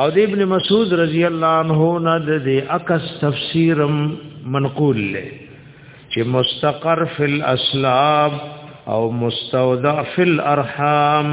او د ابن مسعود رضی الله عنه نه د اکس تفسیرم منقول له چې مستقر فی الاسلاب او مستودع فی الارحام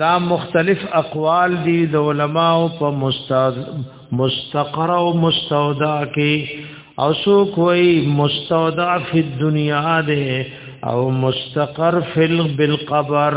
دا مختلف اقوال دي د علماو په مستقر او مستودع کې او سو کوئی مستودع فی الدنیا ده او مستقر فی بالقبر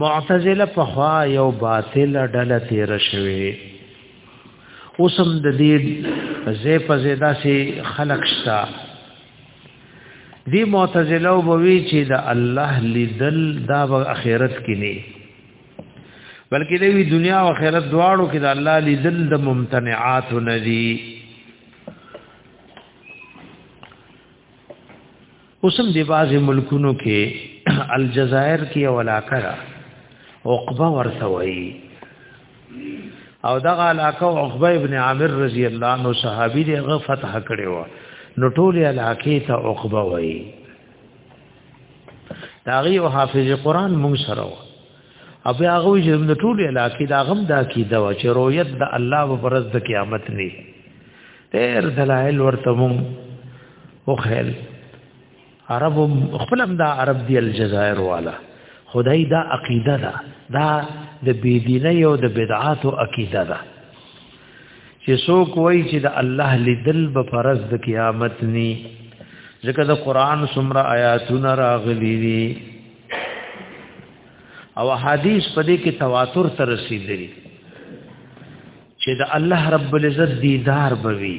معتزله په خوا یو باطل ډله تیر شوی اوسم د دې زې په زیدا سي خلق شتا دی معتزله وبوي چې د الله لیدل دا په اخرت کې نه بلکې د دنیا او آخرت دواړو کې د الله لیدل د ممتنعات نه دي اوسم دی بازي ملکونو کې الجزائر کې او علاقه را عقبه ورته وایي او دغه علاقه عقبه ابن عامر رضی الله عنه صحابي دی غ فتح کړي و نو ټول علاقه ته عقبه وایي داغي او حافظ قران مونږ سره و او بیا هغه چې د ټول علاقې دا غم دا کی دا چې رؤیت د الله په پرز د قیامت نه ډېر دلایل ورته مونږ او خیل عرب خپل هم دا عرب دی الجزائر والا خدای دا عقیده ده دا د بيدینه او د بدعات او عقیده ده چې څوک وایي چې د الله لیدل به فرض د قیامت ني ځکه د قران سمره آیاتونه راغلي دي او حدیث په دې کې تواتر تر رسیدلی چې د الله رب العزت دیدار بوي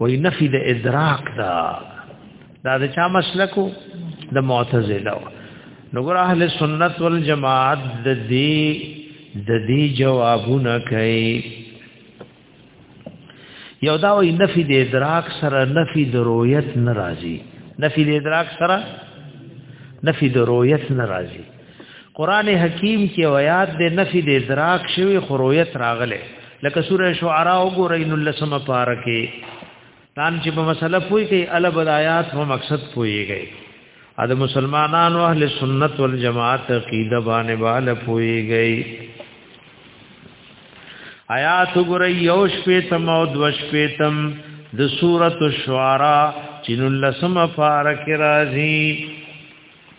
وای نفي د ادراک دا دا د چا مسلکو د معتزله نو ګور اهل سنت والجماعت د دې د دې جوابونه کوي یو دا وی نفی د ادراک سره نفی د رؤیت ناراضی نفی د ادراک سره نفی د رؤیت ناراضی قران حکیم کې آیات د نفي د ادراک شوی خرویت راغله لکه سوره شعراء وګورئ نو لسمه پار کې تان چې په مسله پوي کې الب آیات په مقصد پويږي ا د مسلمانانو اهل سنت والجماعت عقیده باندې باندې پويږي آیات وګورئ یو شپې تم او دو شپې تم د سوره الشعراء چې نو لسمه پار کې راځي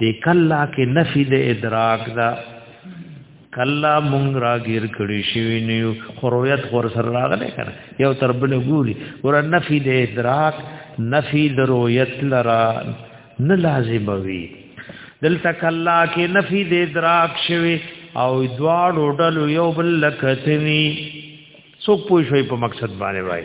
دی کلا کې نفی د ادراک دا کلا مونږ را غیر کړی شوی نیو خرویت خور سر راغله کنه یو تر بل ګوري ور نفی د ادراک نفی د رویت لرا نه لازم وی دلته کلا کې نفی د ادراک شوی او دواړو ډلو یو بل لکتنی څوک پوه شوی په مقصد باندې وای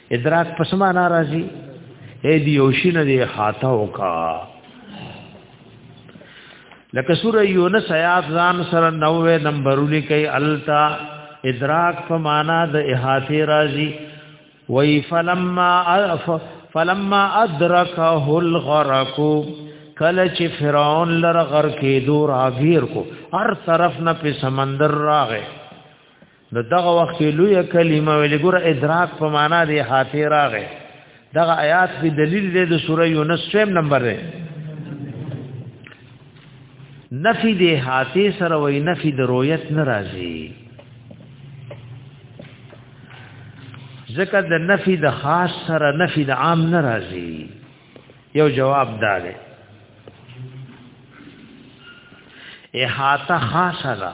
ادراک پس ما ناراضي اې دی یوشي نه دی خاطه وکا لکه سوره یونس آیات ځان سره 90 نمبر لیکي التا ادراک په معنا د احاطه راضي وی فلما اف فلما ادرکه الغرق کله چې فرعون لره غر کې دور اغیر کو هر طرف نه په سمندر راغې نو دغه وخت کې لوی کلمه ویل ګور ادراک په معنا دی حاته راغې دغه آیات په دلیل دی د سوره یونس سیم نمبر دی نفی دی حاته سره وای نفی د رؤیت ناراضي ځکه د نفی د خاص سره نفی د عام ناراضي یو جواب دا دی احاطه خاصه ده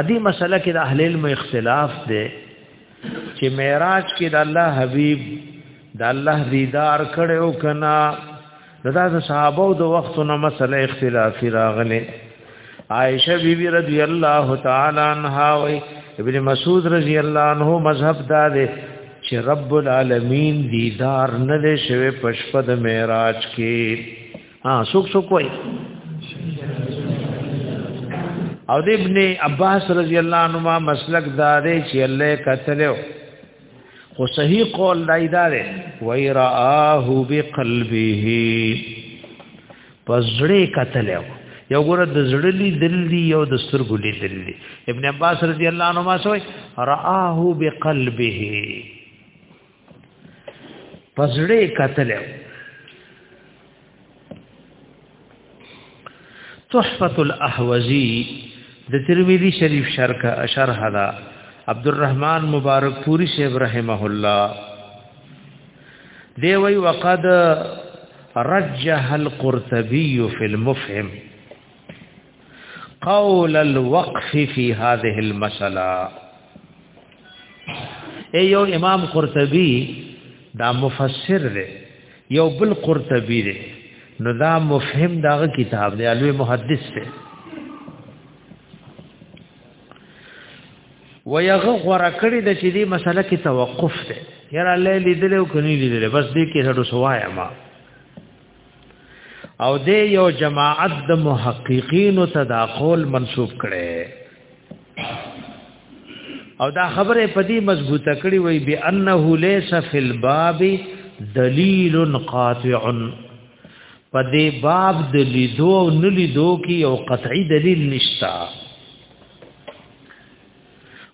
ادي مسله کې د اهل علم اختلاف دی چې معراج کې د الله حبيب د الله دیدار کړو کنا دا د صحابه د وختونو مسله اختلافي راغله عائشه بیبي رضی الله تعالی عنها او ابن مسعود رضی الله عنه مذهب دا دی چې رب العالمین دیدار نه لشي په شپه د معراج کې ها سوک سوک وای او د ابن عباس رضی الله عنهما مسلک دارې چې الله کتلو خو صحیح قول دای دارې وای رآه بقلبه پزړې کتلو یو ګره د زړه لیدل دی یو د سترګو لیدل دی ابن عباس رضی الله عنهما سوې رآه بقلبه پزړې قتل تحفه الاحوزی د ترمذی شریف شرح شرح دا عبد الرحمن مبارک پوری شیخ رحمه الله دی وی وقد رجح القرطبی فی المفهم قول الوقف فی هذه المسله ای یو امام قرطبی دا مفسر دی یو بل قرطبی دی نو دا مفهم داغه کتاب دی الوی محدث دی ویغه غره کړی د چې دی مسله کې توقف دی یاره لیدل او کني لیدل بس دې کې هډو سوایا ما او دې یو جماعت د محققین ته دا قول منسوب کړي او دا خبره په دې مضبوطه کړي وي به انه ليس فی الباب دلیل قاطع په دې باب د لیدو او نلیدو کې یو قطعی دلیل نشتا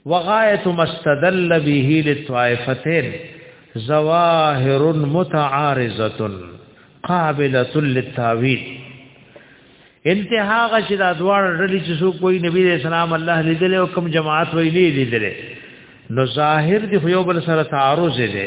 وغایت مستدل به للطائفتين ظواهر متعارضه قابله للتاويل انتها غش دا دوار رلی چې سو کوئی نبی رسول الله الله لیدل او کوم جماعت ویلې لیدل نو ظاهر دی خو یو بل سره تعارض دی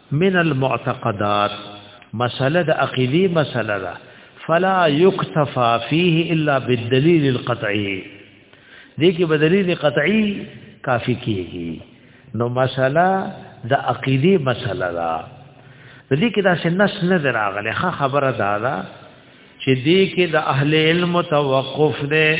من المعتقدات مسله د عقیدی مسله ده فلا یکتفا فیه الا بالدلیل القطعی دې کې بدلیل قطعی کافی کیږي نو مسله د عقیدی مسله ده دې کې دا سنس نه دراغله ښه خبره ده چې دې کې د اهل علم توقف ده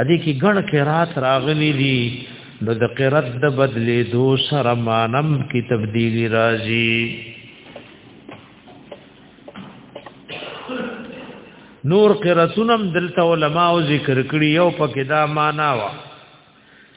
ادي کې ګڼ قرات راغلي دي نو د قرات د بدلې دو سره مانم کې تبدیلی راځي نور قراتونم دلته علما او ذکر کړی یو پکې دا معنا وا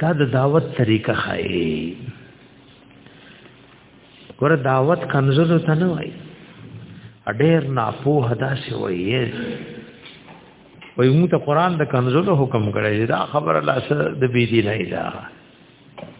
دا د دعوت طریقه خای ګور دعوت کمزور ته نه وای ډېر ناپوه داسې وایي وای موږ ته قران د کمزور حکم کړی دا خبره لاس د بی دینه ده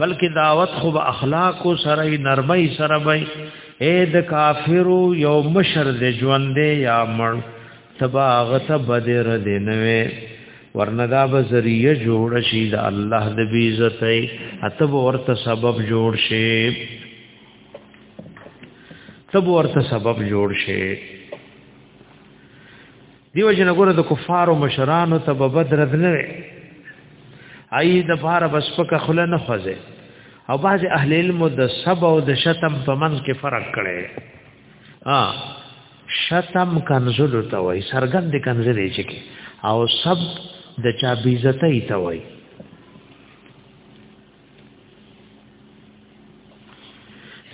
بلکې دعوت خو به اخلاق سره نرمۍ سره وي اے د کافرو یو مشر د ژوند یا مړ تبا غته بدر دی نوې ورندا به ذریعہ جوړ شي د الله د بی عزت ای اتب ورته سبب جوړ شي تب ورته سبب جوړ شي دیو جن ګوره د کفارو مشرانو ته به بدرد نه وي ای د فار بس پک خله نه خوځي او بعض اهل علم د سب او د شتم په من کې فرق کړي ها شتم کنزل ته وای سرګند کنزل یې چکی او سب د چا بیزتای ته وای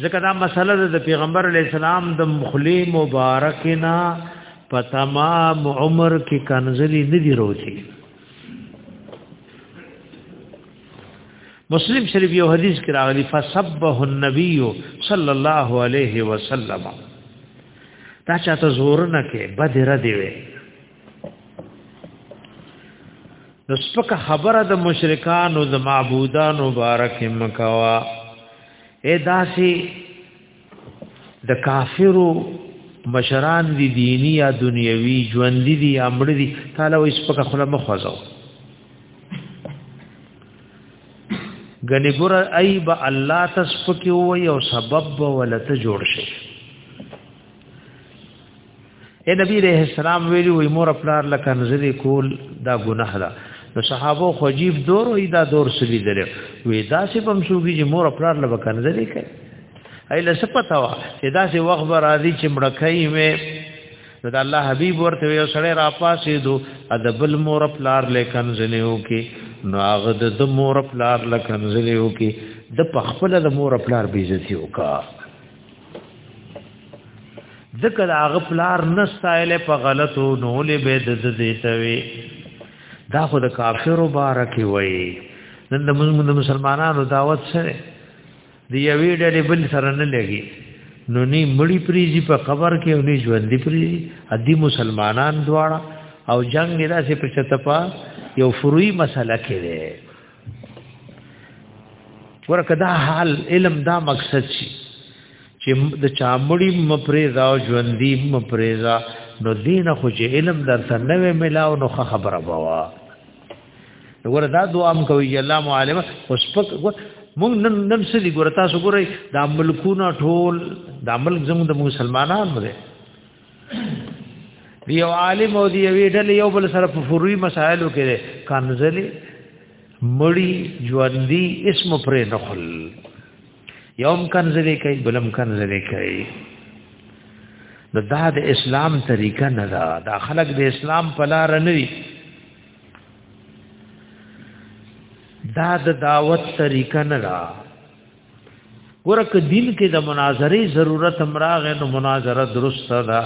ځکه دا مسله د پیغمبر علی السلام د مخلی مبارکنا په تمام عمر کې کنزلی نه دی روتی مسلم شریف یو حدیث کې راغلی فسبه النبی صلی الله علیه وسلم دا چاته زور نه کې بدره دی وی نو سپک خبره د مشرکانو د معبودانو مبارک مکوا اے داسي د کافرو مشران دي دینی یا دنیوي ژوند دي یا مړ دي تعالی وې سپک خله مخوځو غنی ګور ایب الله تسپکی وې او سبب ولته جوړ شي اے نبی علیہ السلام ویلو وی مور خپلار لکه نظر کول دا ګناه ده نو صحابه خو عجیب دور وی دا دور سلی درې وی دا سه پم شوږي چې مور خپلار لکه نظر کوي ایله څه پتا وا چې دا سه وخت به راځي چې مړکای مې نو دا الله حبیب ورته یو سړی را پاسې دو ادب المور خپلار لکه نظر یو کې نو هغه د مور خپلار لکه نظر یو کې د پخپل د مور خپلار بیزتی وکړه ذکر هغه پلار نه سایل په غلطو نو له به د زیتوي دا خو د کافرو بارک وي نن د مسلمانانو دعوت سره دی یوی ډلې بل سره نه لګي نو نی مړی پریزي په قبر کې او نی ژوندۍ پریزي ادي مسلمانان دواړه او جنگ نه داسې په چتپا یو فروي مسله کې ورکه دا حال علم دا مقصد شي چې د چامړي مپریزا او ژوندۍ مپریزا نو دین خو چې علم درته نه ملاو نو خبره بوا ور دا دعا م کوي الله معلم اوس پک مونږ نن نن سړي ګور تاسو ګورئ دا ملکونه ټول دا ملک زموږ د مسلمانانو دی دی او عالم او دی وی ډل یو بل سره په فروي مسائلو کې کمزلي مړی ژوندۍ اسم پر نخل یوم کنزلی کوي بلم کنزلی کوي نو دا د اسلام طریقه نه ده دا خلق د اسلام په لار نه وي دا د دعوت طریقه نه ده ګوره که دین کې د مناظرې ضرورت امراغ نو مناظره درسته ده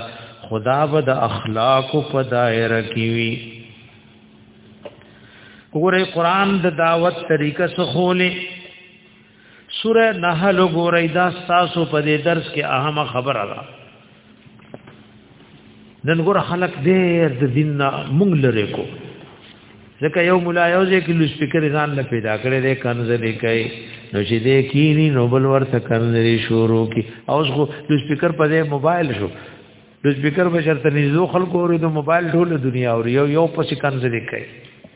خدا به د اخلاق په دایره کې وي ګوره قران د دعوت طریقه سخولې سوره نحل ګوره دا تاسو په دې درس کې اهمه خبره ده نن ګور خلک ډېر د دین نه مونږ لري کو ځکه یو مولا یو ځکه لوس فکر ځان نه پیدا کړي دې کنځلې کوي نو چې دې کینی نو بل ورته کنځلې شروع کی اوس خو لوس فکر په دې موبایل شو لوس فکر بشرته نيزو خلکو اوري د موبایل ټول دنیا اوري یو یو پسې کنځلې کوي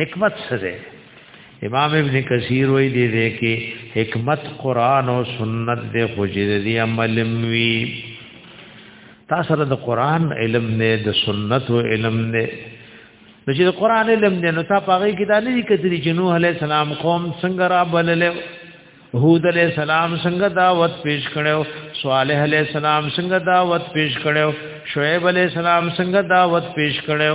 حکمت څه دی امام ابن کثیر وی دی دی کې حکمت قران او سنت دی خو دې دی عمل وی تاسو سره د قران علم نه د سنت او علم نه نو چې د قران علم نه نو تاسو هغه کې دا نه دي کتلی چې نوح علی السلام قوم څنګه را بلل هود علی السلام څنګه دعوت پیش کړو صالح علی السلام څنګه دعوت پیش کړو شعیب علی السلام څنګه دعوت پیش کړو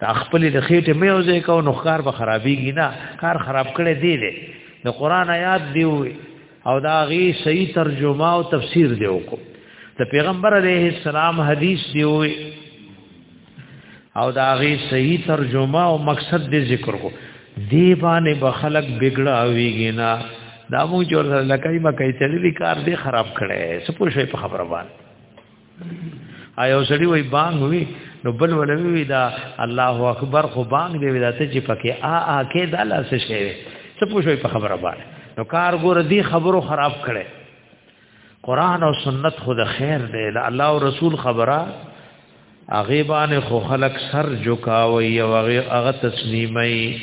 دا خپل د خېټه مې اوځي کو نو کار به خرابېږي نه کار خراب کړي دی دی د قران آیات دی وي او دا غي صحیح ترجمه او تفسیر دی وکړو د پیغمبر علیه السلام حدیث دی وي او دا غي صحیح ترجمه او مقصد دی ذکر کو دی باندې بخلق بګړه ویږي نه دا موږ جوړ لکای ما کوي چې دې کار دې خراب کړي څه پوښې په خبره باندې آیا وسړي وای بانګ وی نو بل ولوي وی دا الله اکبر خو بانګ دی وی دا ته چې پکې آ آ کې دا لاس شي څه پوښوي په خبره باندې نو کار ګور دی خبرو خراب کړي قران او سنت خود خیر دی الله او رسول خبره اغه باندې خو خلق سر جوکاوي او هغه تسلیمي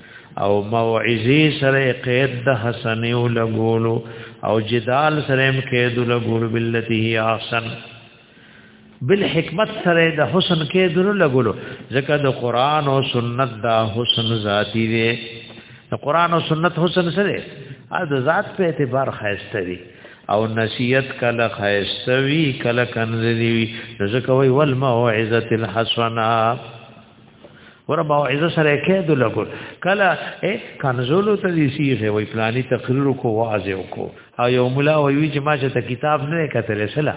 او موعظه سره قید د حسن او لګولو او جدال سره هم قید لګولو بالتي هي احسن بالحکمت سره د حسن قید لګولو ځکه د قران او سنت دا حسن ذاتی دی د قران او سنت حسن سره د ذات په اعتبار خاصه دی او نصیحت کله خاصه وی کله کنځلی وی ځکه وی ول موعظه الحسنه ور موعظه سره کېد لګول کله اے کنزول ته دي سیغه وای پلاني تقریر کو واعظ کو او یو مولا وی چې ما چې کتاب نه کتل سلا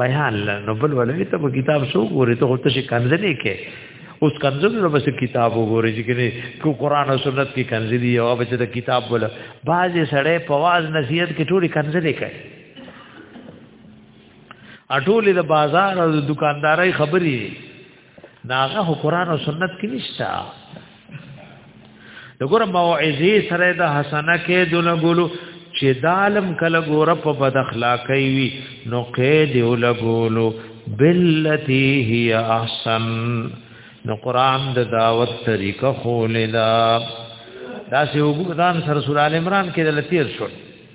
بیان نو بل ولې ته کتاب سو ګوري ته ته شي کنزلې کې اوس کنزل نو بس کتاب وګوري چې کني کو قران او سنت کې کنزلي او بچ ته کتاب ولا باز سړې پواز نصیحت کې ټولي کنزلې کوي اټولې د بازار او دکاندارۍ خبرې ناغه قرآن او سنت کې نشته دغه موعظه سره د حسنه کې دونه ګلو چې دالم کله ګور په بد اخلاقی وي نو قید ولګولو بلتی هی احسن نو قران د دعوت طریقه خولدا دا سی وګدان سره سورال عمران کې د لتیر شو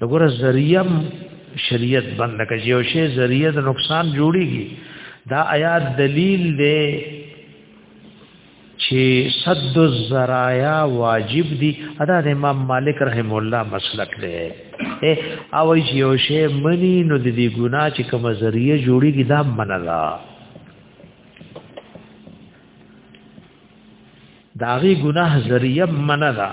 وګوره ذریعہ شریعت بند کړي یو شی ذریعہ د نقصان جوړیږي دا آیات دلیل دی چې صد الزرایا واجب دي ادا د امام مالک رحم الله مسلک دی او یو شی منی نو د دې ګنا چې کوم ذریعہ جوړیږي دا منلا داغي ګناه ذریعہ منلا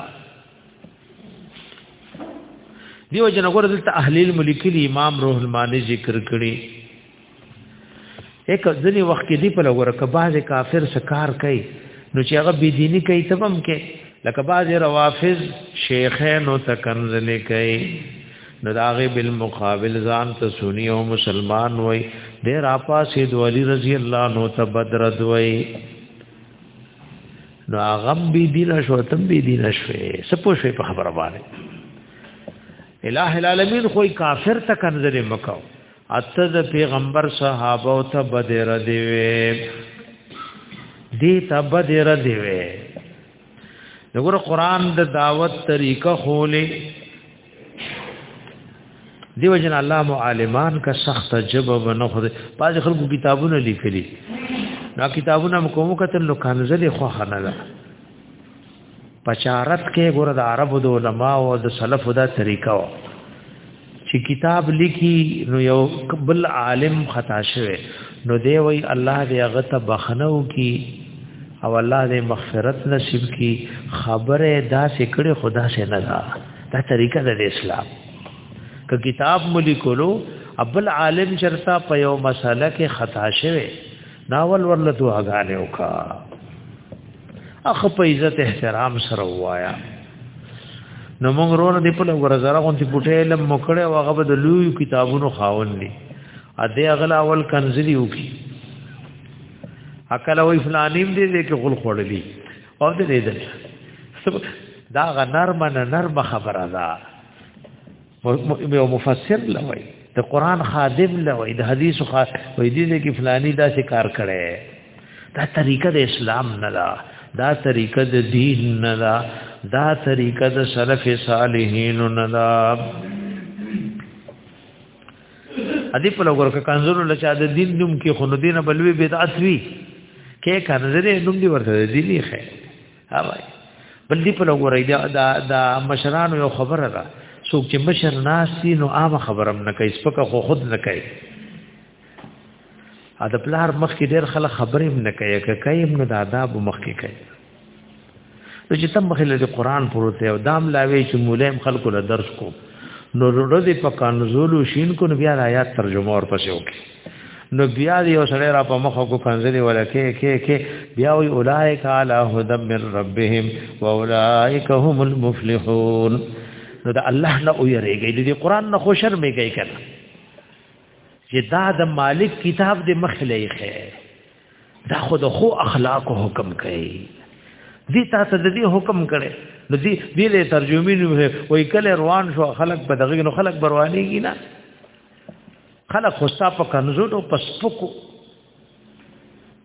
دیو جن غره دلته اهل الملکلی امام روح المانی ذکر کړي یک ځنی وخت کې دی په لور ک باز کافر سکار کوي نو چې هغه بی دینی کوي تبم کې لکه باز روافض شیخین او تکنزل کوي نو داغه بالمقابل ځان ته سنی او مسلمان وای د راپا سید ولی رضی الله نو ته بدرد وای نو هغه به دین شو تم به دین شوي سپو شوي په خبره باندې الہ العالمین خو کافر ته کنځل مکاو اته د پیغمبر صحابه او ته بدر دی وی دی ته بدر دی وی دغه قران د دعوت طریقه خولې دیو جن الله معلمان کا سخت جب و نه خو باز خلکو کتابونه لیکلي نو کتابونه مکومو کتل نو کنزل خو خنه ده پچارت کې ګور د عربو د علما او د سلفو دا طریقه و چې کتاب لیکي نو یو بل عالم خطا شوه نو دی وی الله دې هغه ته بخنو کی او الله دې مغفرت نصیب کی خبره دا سکړه خدا سے نه دا طریقه د اسلام که کتاب ملي کولو ابل عالم چرتا په یو مسله کې خطا شوه ناول ورله دعاګانې وکا اخ په عزت احترام سره وایا نو موږ رونه دی په لور زره غون تی پټه لم مکړه او هغه د لوی کتابونو خاون دی ا دې اغلا اول کنزلی وکي اکل وی فلانیم دې دې کې غل خړلې او دې دې دا غ نرمه نرمه خبره ده یو مفسر لوي د قران خادم لوي د حدیث خادم وي دي کې فلاني دا څه کار کړي دا طریقه د اسلام نه ده دا طریقه د دین نه ده دا طریقه د سلف صالحین نه ده ادي په لګور کې کنزور له چا د دین نوم کې خو نو دینه بلوي بدعت وی کې کنزور نوم دی ورته دی نه خه ها وای بل دی په لګور دی دا دا مشران یو خبره ده څوک چې مشر ناسي نو عام خبرم نه کوي سپکه خو خود نه کوي ا د پلار مخ کې ډېر خلک خبرې نه کوي که کوي نو د آداب مخ کې کوي نو چې تم مخې له قرآن پروته او دام لاوي چې مولم خلکو له درس کو نو روړو دې په کنزولو شین کو نو بیا آیات ترجمه اور پسې وکړي نو بیا دې یو سره را په مخ کو کنزلې ولا کې کې کې بیا وی اولائک علی هدم من ربهم واولائک هم المفلحون نو د الله نه ویریږي د قرآن نه خو شرمېږي کنه چې دا د مالک کتاب د مخلې خې دا خود خو اخلاق حکم کوي دي تاسو د دې حکم کړي نو دې دې له ترجمې نو وای کله روان شو خلک په دغه نو خلک بروانيږي نه خلک خوستا په کنزوټو په سپکو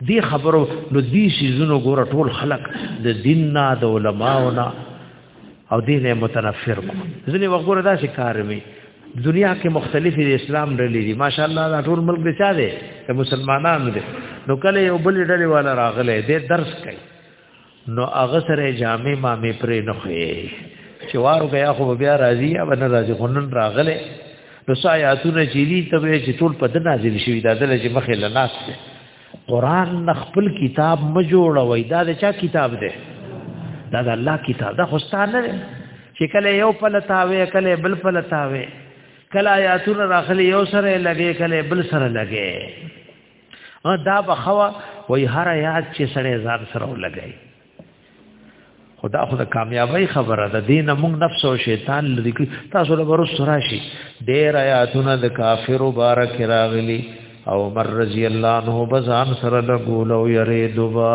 دی خبرو نو دی سيزونو ګور ټول خلق د دین نه د علماو نه او دین متنفر کو ځنی وګوره دا شي کار می دنیا کې مختلف اسلام ډلې دي ماشاءالله دا ټول ملک دی چا دی د مسلمانانو دی نو کله یو بل ډلې والا راغله د درس کوي نو هغه سره جامع ما می پرې نه خوې چې وارو بیا خو بیا راضی یا بنه راضی خونن راغله نو سایاتونه چې دي ته چې ټول په د نازل شوی دا دل چې مخې لناس دی قران نه خپل کتاب م جوړوي دا د چا کتاب دی دا د الله کتاب دا خو ستانه دی چې کله یو پلتاوي کله بل پلتاوي کله آیاتونه راخلي یو سره لګي کله بل سره لګي دا بخوا وای هر یاد چې سړی ځان سره ولګي خدا خو د کامیابی خبره ده دین موږ نفس او شیطان لري تاسو له ورس راشي ډیر آیاتونه د کافر مبارک راغلي او مر رضی الله عنه بزان سره لګول او یری دوبا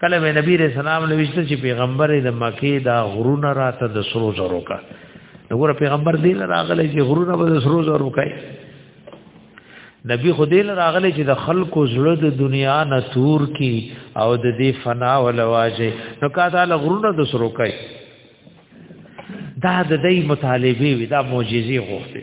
کله به نبی رسول الله نو وشته چې پیغمبر د مکه دا غرونه راته د سرو زرو کا نګور پیغمبر دین راغلی چې غرونه به د سرو زرو کای نبی خو دین راغلی چې د خلکو زړه د دنیا نه تور کی او د دې فنا ولواجه نو کا تعالی غرونه د سرو کای دا د دې مطالبه وی دا معجزې غوښته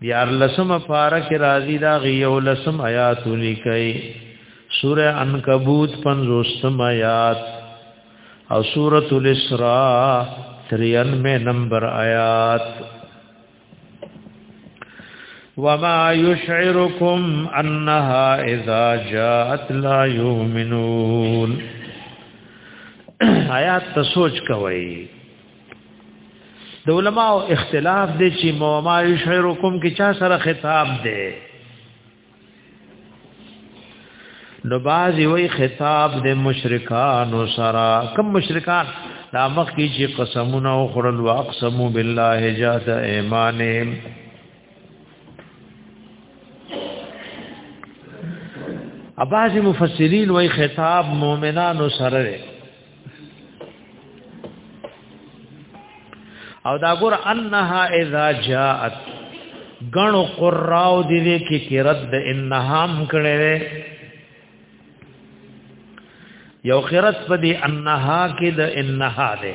دیار لسم پارا کې راضی دا غیو لسم آیات لیکي سوره عنکبوت 50 آیات او سوره الاسراء 93 نمبر آیات وما يشعركم انها اذا جاءت لا يؤمنون آیات ته سوچ کوئ د علماء اختلاف دی چې موما یشعرکم کې چا سره خطاب دی نو بازی وی خطاب د مشرکان سره کم مشرکان دا مخ کی چې قسمونه او خړل واقسمو بالله جات ایمانهم اباظ مفسرین وی خطاب مؤمنانو سره او دا ګور انها اذا جاءت غنو قراو دې دې کې کې رد انها هم کړي یو خیرت په دې انها کې د انها ده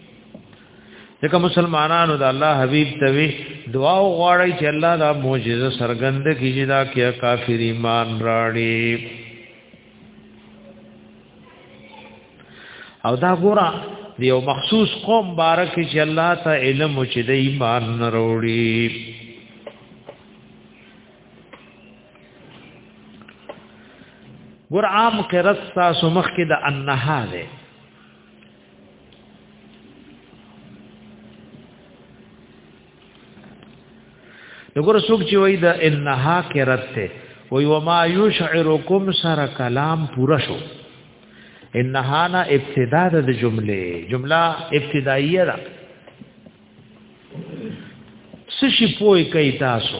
ځکه مسلمانانو د الله حبيب ته وی دعا وغواړي چې الله دا معجزه سرګند کیږي دا کې کافر ایمان راړي او دا ګورا دی یو مخصوص قوم بارک چې الله ته علم او چې د ایمان نروړي ګور عام قرص تاسو مخ کې د انها ده نګور څوک چې وای دا انها کرت ته وای و ما یشعرکم سر کلام پورا شو انها نا ابتدا د جمله جمله ابتداییه ده سشي پوي کوي تاسو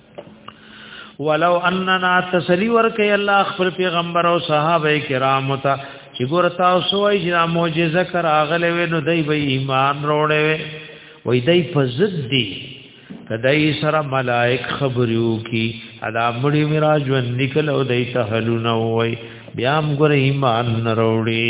ولو اننا تسلی ورکه الله خپل پیغمبر او صحابه کرام ته چې ګور تاسو وای چې معجزه کر اغله وینو دای به ایمان وروړې وای دای په ضد دی کدی سره ملائک خبرو کی ادا مړی میرا ژوند نکلو دای ته هلونه وای بیا هم ګور ایمان وروړي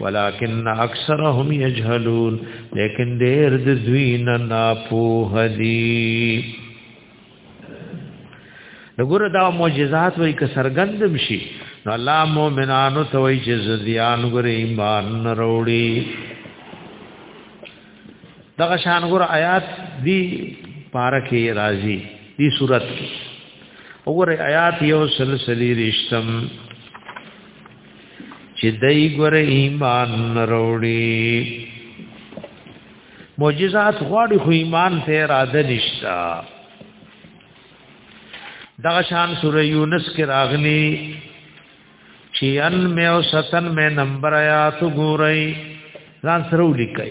ولكن اکثرهم يجهلون لیکن ډېر د دوی نه ناپوه دي دغه دا معجزات وای ک سرګند بشي نو الله مؤمنانو ته وای چې زديان ګره ایمان وروړي دغه شان ګره آیات دی پارکه راضي دی صورت وګوره آیات یو سلسله رښتم چې دای ګور ایمان وروړي معجزات غواړي خو ایمان ته اراده نشتا دغه شان سوره یونس کې راغلي چې ان مې او ستن مې نمبر آیات ګورئ ځان سره ولیکئ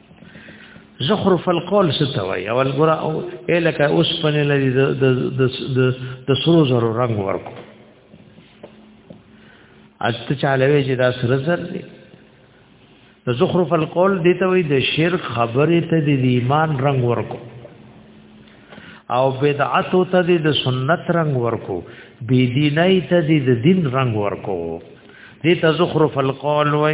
زخرف القول ستوي او الګرا او الکه اوس پنه لري د د د سرو زرو رنگ ورکو اته چالوي چې دا سر زر دي د زخرف القول دي ته وي د شرک خبره ته د ایمان رنگ ورکو او بدعت ته د سنت رنگ ورکو بی دیني ته د دین رنگ ورکو دي ته زخرف القول وي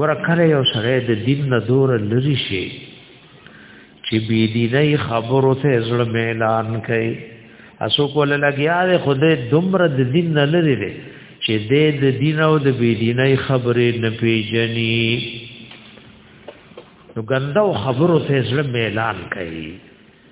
ورکل یو سره د دین نه دور لری شي چې بی دیني خبرو ته زړه اعلان کوي اسو کول لګیا د خدای دومره د دین نه لری دی چې د دین او د بی دیني خبرې نه پیژني نو ګندو خبرو ته زړه اعلان کوي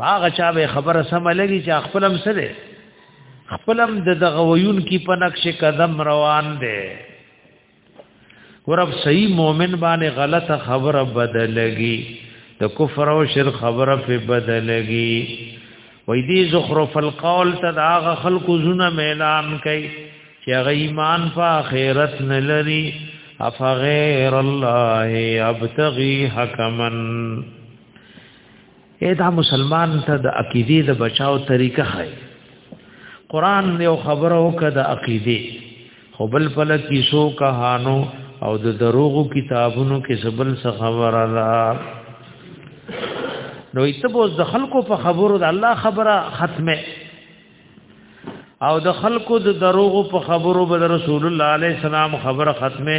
هغه چا به خبره سم لګي چې خپلم سره خپلم د دغه ویون کی په نقش قدم روان دی ورب صحیح مؤمن باندې غلط خبره بدلږي د کفر او شر خبره په بدلږي وې دې زخرف القول تداغ خلق زونه اعلان کوي چې هغه ایمان په آخرت نه لري افغیر الله ابتغي حکمن اې دا مسلمان ته د عقیدې د بچاو طریقه خای قران یو خبره وکړه د عقیدې خو بل پل کیسو کهانو او د دروغو کتابونو کې سبل څه خبره ده نو ایت بوز د خلکو په خبرو د الله خبره ختمه او د خلکو د دروغو په خبرو بد رسول الله علیه السلام خبره ختمه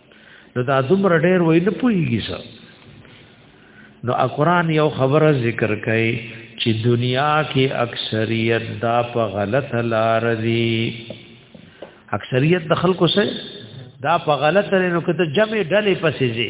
نو دا دومره ډېر وای نه پوهیږي سر نو قرآن یو خبره ذکر کړي چې دنیا کې اکثریت دا په غلط لار دي اکثریت د خلکو سره دا په غلط لار نو کته جمع ډلې پسې دي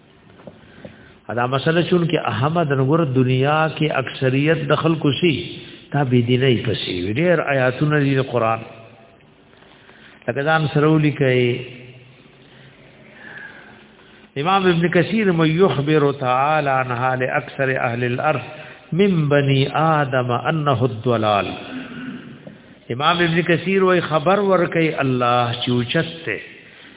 دا مسله چون کې احمد نګور دنیا کې اکثریت د خلکو شي دا بی دینه پسې ډېر آیاتونه دي قرآن لکه ځان سره ولیکي امام ابن کثیر مې یخبر تعالی عن حال اکثر اهل الارض من بني آدم انه الضلال امام ابن کثیر وای خبر ورکي الله چوچته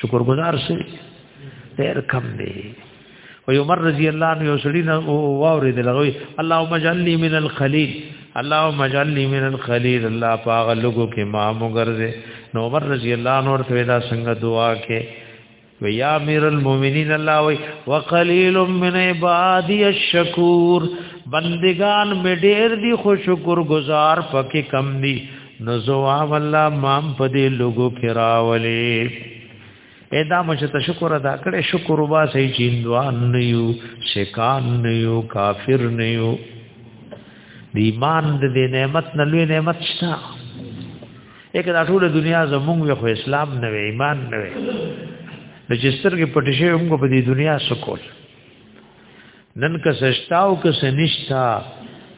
شکر گزار سي ډېر کم دی او عمر رضی الله عنه یو سړی نه واورې دی لغوي اللهم اجعلني من الخليل اللهم اجعلني من الخليل الله پاغه لوګو کې ما مګرځه نو عمر رضی الله عنه ورته دا څنګه دعا کې ویا امیر المؤمنین الله وی وقلیل من عبادی الشکور بندگان می ډیر دی خو شکر گزار پکې کم دی نو جواب الله مام په دې لوګو کې راولې ادا مجه ته شکر ادا کړې شکر وبا سي چیندوان نه یو شکان نه یو کافر نه یو دی ایمان دې نعمت نه لوی نعمت شته یک دا ټول دنیا زمونږ خو اسلام نه وي ایمان نه وي د جستر کې پټ شي موږ په دې دنیا سکول نن که سشتا او که سنشتا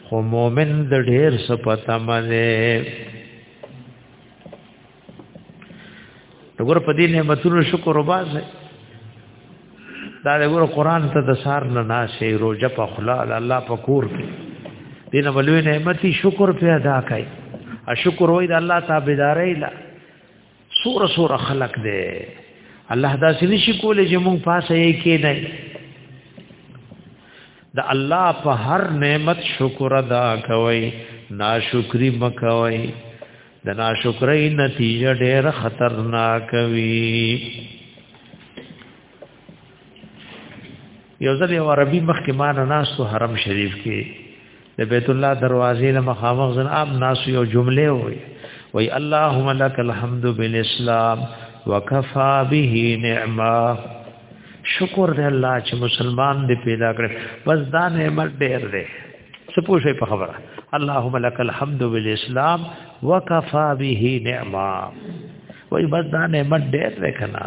خو مومن د ډیر سپتا مله وګور په دې نعمتونو شکر وباسه دا وګور قران ته د سار نه ناشې روزه په خلا الله په کور کې دې نه بلوي نعمتي شکر په ادا کړئ ا شکر وای د الله تعالی داري لا سور سور خلق دی الله دا سلی شي کولې چې مونږ پاسه یې کې نه د الله په هر نعمت شکر ادا کوي ناشکری مکوي د ناشکرۍ نتیجه ډېر خطرناک وي یو ځل یو عربي مخکې ما نه ناسو حرم شریف کې د بیت الله دروازې له مخامخ زن عام ناسو یو جمله وي وی اللهم لك الحمد بالاسلام وكفى به نعمه شکر دې الله چې مسلمان دې پیدا کړ بس دا نعمت ډېر دې څه پوښي په خبره اللهم لك الحمد بالاسلام وكفى به نعمه وی بس دا نعمت ډېر دې کنا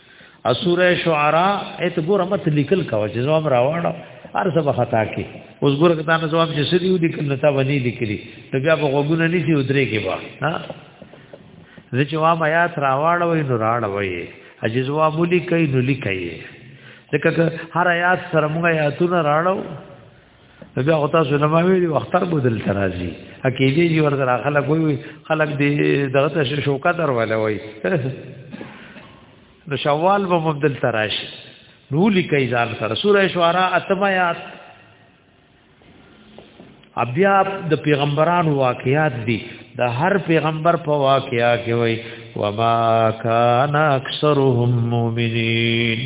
ا سوره شعراء ایت ګور مت لیکل کا چې جواب راوړو هر څه به خطا کی اوس ګور کته نه جواب چې سړي ودی کله تا ونی لیکلی ته بیا په غوګونه نشي ودرې کې با ها زه جواب آیات راوړو نو راړوي اجي جواب ولیکي نو لیکي ځکه هر آیات سره موږ آیاتونه راړو بیا خو تاسو نه ما ویلي وختر به دلته راځي اکیدې دي ورته را خلک وي خلک دې دغه ته شوکه در ولا وي نو شوال به هم دلته راشي نو لیکي ځان سره سوره شعرا اتمات بیا د پیغمبرانو واقعات دي د هر پیغمبر په واقعیا کې وای وما کان اکثرهم مؤمنین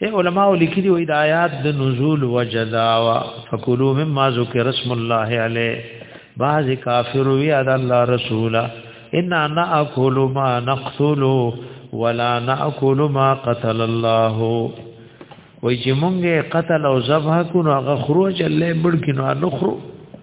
اے علماء لیکلی وی د آیات د نزول وجدا وا فکلوا مما ذکر اسم الله علی بعض کافر وی اد الله رسولا ان انا اكل ما نقتل ولا ناكل ما قتل الله وی چې مونږه قتل او ذبح کو نو هغه خروج الله بړ کینو نخرو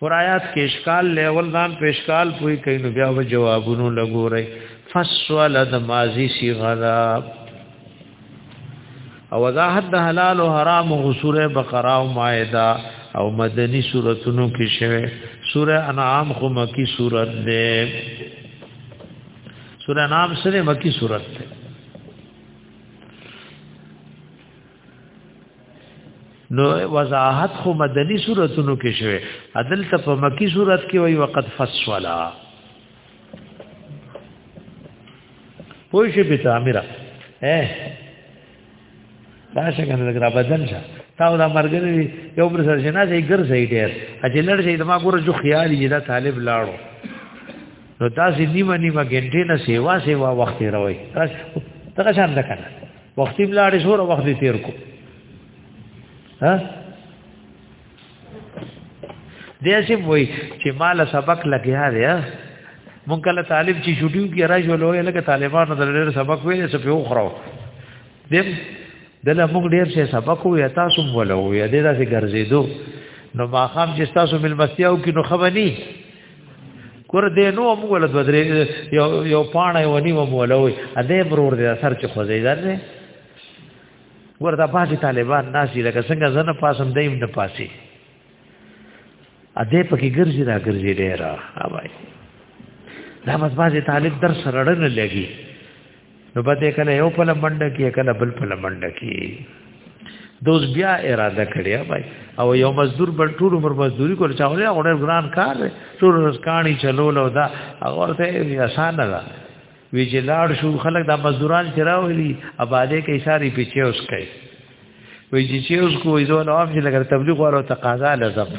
پر آیات کې اشکال لیول ځان په اشکال پوي کوي نو بیا و جوابونو لګوري فسول د ماضی سی غلا او وضاحت د حلال او حرام او سوره بقره او مائده او مدنی سوراتونو کې شوه سوره انعام خو مکی سورت ده سوره انعام سره مکی سورت ده نو وضاحت خو مدنی صورتونو کې شوه عدل ته په مکی صورت کې وای وقت فسولا پوه شي په تعمیره اے دا څنګه نه لګرا بدل شه تا دا مرګري یو پر سر شنه چې ګرځي ډېر اجل لړ شي دما ګور جو خیال یې دا طالب لاړو نو تاسو نیمه نیمه ګنټې نه سیوا سیوا وخت راوي تاسو څنګه څنګه کنه وخت بلاړې شو وخت تیر کو ها دیسې وای چې مال سبق لګیا دی مونږ کله طالب چې شوټیو کې راځو لوی لکه طالبانو د ډېر سبق ویل څه په وخرو دیم دله موږ ډېر څه سبق وې تاسو ولو یې دې داسې ګرځېدو نو ما خام چې تاسو ملمستیاو کې نو خبرني کور دې نو موږ له دوه درې یو یو پانه ونی و مولا وي ا دې برور دې سر چې خو دې درنه ورته پاتې طالبان ناشي لکه څنګه زنه پاسم دیم نه پاسي ا دې پکې ګرځي را ګرځي ډېر ها بھائی دا بس بازي طالب در سره ډن لګي نو پته کله یو په لمنډه کې کله بل په لمنډه کې دوز بیا اراده کړی بھائی او یو مزدور بل ټول عمر مزدوری کول چا ولې غوډر ګران کار ټول ورځ کانی چلول او دا هغه ته آسان نه ده وی چې لاړ شو خلک دا مزدوران چې راولي آباده کې ساری پیچې اوس کوي وی چې چې اوس کوی زه نو افجه لګر تبلیغ ورو تقاضا لازم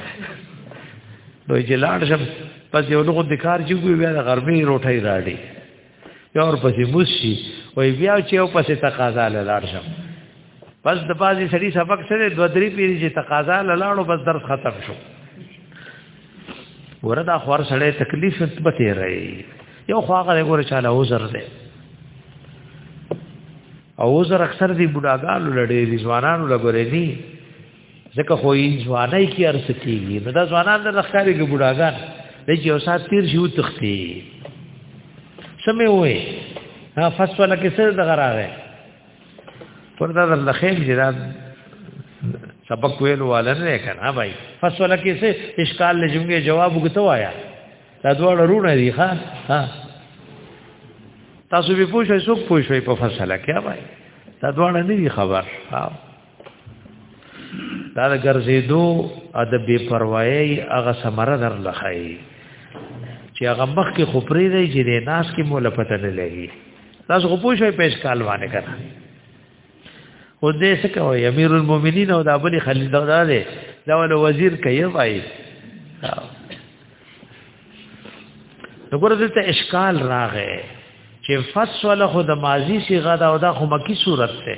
نو چې لاړ شم پس یو لغو د کار چې وی بیا غرمې روټي راړي یا ور پسې موسی وای بیا چې او پسې تقاضا لاله شم پس د بازي سړي سبق سره دوه درې پیری چې تقاضا لاله بس درس ختم شو وردا خور سره تکلیف به تیرې یو خو هغه ګوره چاله عذر دی او عذر اکثر دی بډاګانو لړې ځوانانو لګورې دي ځکه خو یې ځوانای کې ارس کېږي نو دا ځوانان د لخکاري کې بډاګان د یو سات تیر شي وتختی سمې وې ها فسوله کې څه دغه راغې پر دا د خیر جراد سبق ویل والا نه کنه بھائی فسوله کې څه اشکال لږمږي جواب وګتو آیا دا دوه ورونه دي ها ها تاسو به پوښتنه څوک پوښوي په فسوله کې بھائی دا دوه نه دي خبر ها دا د ګرځېدو ادب بے پروايي هغه سمره در لخای چې هغه مخ کې خپري دی چې د ناس کې مولا پته نه لګي تاسو خو پوه شئ پېښ کال باندې کړه او دې څه کوي امیر المؤمنین او د ابلی خلیل دا دی دا ول وزیر کوي وای نو ګور دلته اشکال راغې چې فصل خو د ماضی صيغه دا او دا خو مکی صورت ده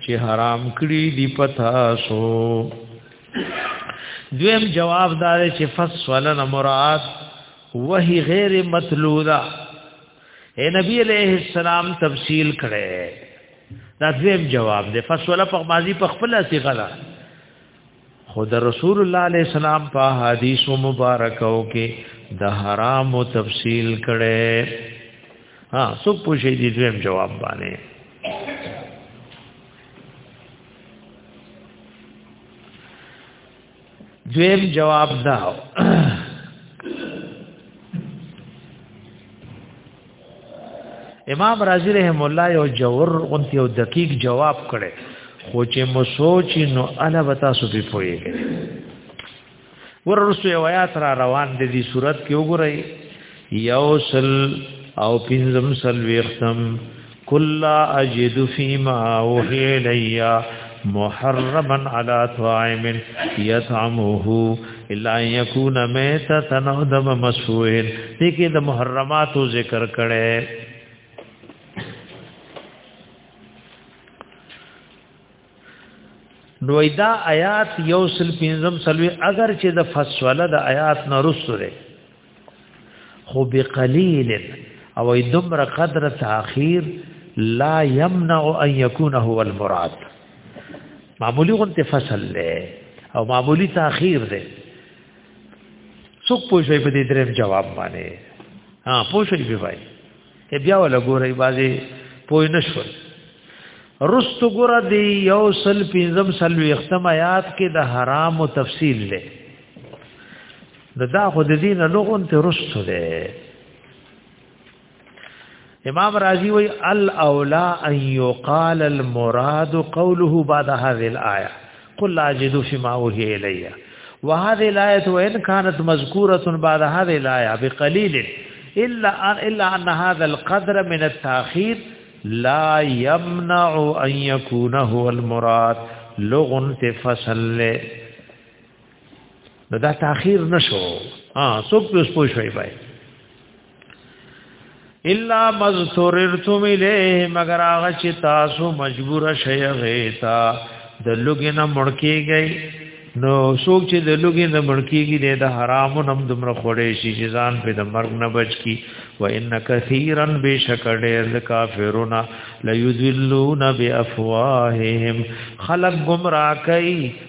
چې حرام کړی دی پتا سو دویم جواب دار چې فصلن مراد وحی غیر مطلوبه اے نبی علیہ السلام تفصیل کړي دا دویم جواب دی فصله په ماضی په خپل صيغه ده خود رسول الله علیه السلام په حدیث مبارکو کې د حرام تفصیل کړي ها سو پوښي دي دویم جواب باندې دویم جواب داو امام رازی رحم الله یو جوور غونتی او دقیق جواب کړي خو چې مو سوچ نو الا وتا سو په پوي ورسو یو آیات را روان دي دي صورت کې وګورئ یوسل او پنځم سل وختم کلا اجد فیما وحی لیا محرما علی طاعم یطعمه الا یکون میتا تنو دم مسوین دې کې د محرماتو ذکر کړي نویدا آیات یو سل پینزم سلوی اگر چې د فسوله د آیات نه رسره خو بقلیل او دمر قدر تاخير لا يمنع ان يكون هو المراد معمولی غنت فصل له او معمولی تاخير ده څوک پوښي په دې درم جواب باندې ها پوښي به وای ته بیا ولا ګورې بازي پوي نشو رست ګور دی یو سل پینزم سلوی ختم آیات کې د حرام تفصیل لې دا دا خود دینا لغون تی رست دی امام راضی وی الاولا ان یقال المراد قوله بعد هذه الايه قل لا اجد ما وهي الي وهذه الايه وان كانت مذكوره بعد هذه الايه بقليل الا الا ان هذا القدر من التاخير لا يمنع ان يكون هو المراد لغن تفصل له نو دا تاخير نشو ها څوک په سپوږ شوي پای الا مذتررتم الیه مگر هغه چې تاسو مجبور شئ غیتا د لوګي نه مړکیږي نو څوک چې د لوګي نه مړکیږي د حرامو نم دمر خورې شي چې ځان په د مرګ نه بچ کی و ان کثیرا بشکړیر کافرون لا یذلون بافواههم خلق گمراه کوي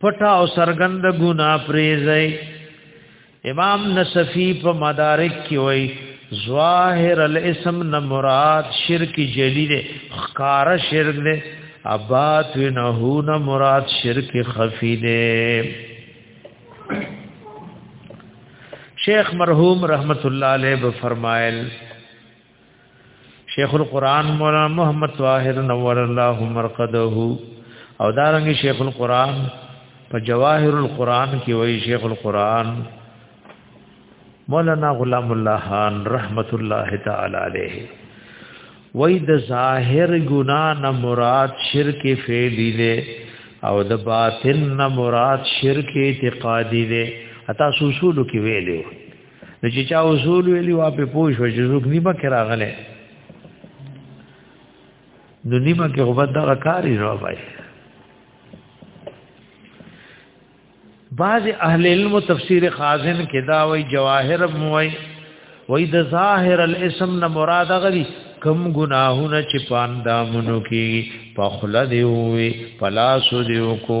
پټا او سرګند ګنا پریزي امام نصفی په مدارک کې وای ظاهر الاسم نه مراد شرک جلی ده خکار شرک ده ابات نه نه مراد شرک خفی ده شیخ مرحوم رحمت الله علیه فرمایل شیخ القرآن مولانا محمد طاهر نور الله مرقده او دارنګ شیخ القرآن په جواهر القرآن کې وایي شیخ القرآن مولانا غلام الله خان رحمت الله تعالی علیه وای د ظاهر ګنا نه مراد شرک فعلی دی او د باطن نه مراد شرک اعتقادی دی اتا سوسولو کې ویلو نو چې چا اصول ویلی وا په پوه شو چې څوک نیمه کې راغله نو نیمه کې غوبت دغه کاری نه وای بعض اهل علم تفسیر خازن کې دا وای جواهر موای وای د ظاهر الاسم نه مراد غلی کم گناهونه چې پاندامونو کې په خله دی وي پلاسو دی وکړو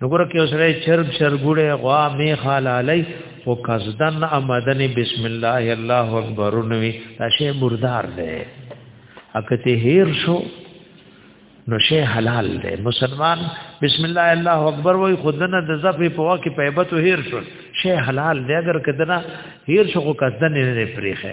نو ګره کې اوسره چرب شرګوړې غوا می خالالای او قصدن امدن بسم الله الله اکبر نوې دا شی مردار دی اکته هیر شو نو شی حلال دی مسلمان بسم الله الله اکبر وای خودنه د زفې په واکه په hebat هیر شو شی حلال دی اگر کدنه هیر شو کو قصدن نه پریخه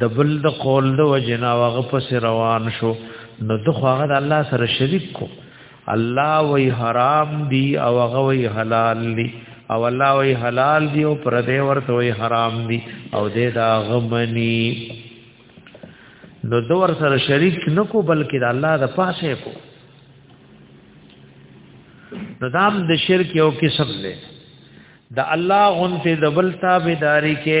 د بل د قول د وجنا هغه پس روان شو نو د خو هغه د الله سره شریک کو الله وی حرام دی او هغه وی حلال دی او الله وی حلال دی او پر دې ورته وی حرام دی او دې دا غمنی نو د ور سره شریک نکو بلکې د الله د پاسه کو نو دام د شرک یو قسم دی د الله غنته د بل تابعداري کې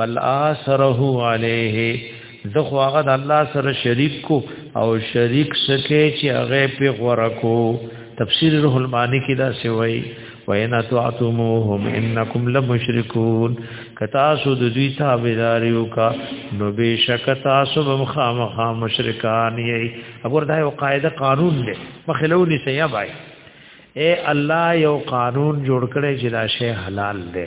بل آثره علیه زه خو هغه د الله سره شریک کو او شریک سکه چې هغه په غوړه کو تفسیر روح المانی کې دا سوی وَإِنْ أَطَعْتُمُوهُمْ إِنَّكُمْ لَمُشْرِكُونَ کتا سو د دوی تابعداریو کا نو بشک تاسو به مخامخا مشرکان یې وګور دا یو قاعده قانون دی مخلونی سیا بای اے الله یو قانون جوړ کړي چې دا شی حلال دی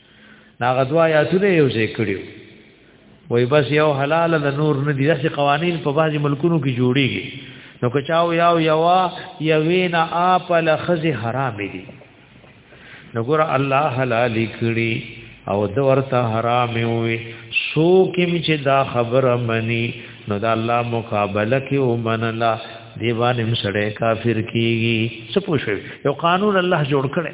ناغه دوا آیاتونه یو ځای کړیو وای بس یو حلال د نور نه دي داسې قوانین په بعضي ملکونو کې جوړیږي نو که چاو یاو یوا یوې نه آپ له خزي حرام دي نو ګور الله حلال کړی او د ورته حرام وي سو کېم چې دا خبره مني نو دا الله مقابله کې ومنلا دیوانم سړی کافر کیږي څه پوښي یو قانون الله جوړ کړي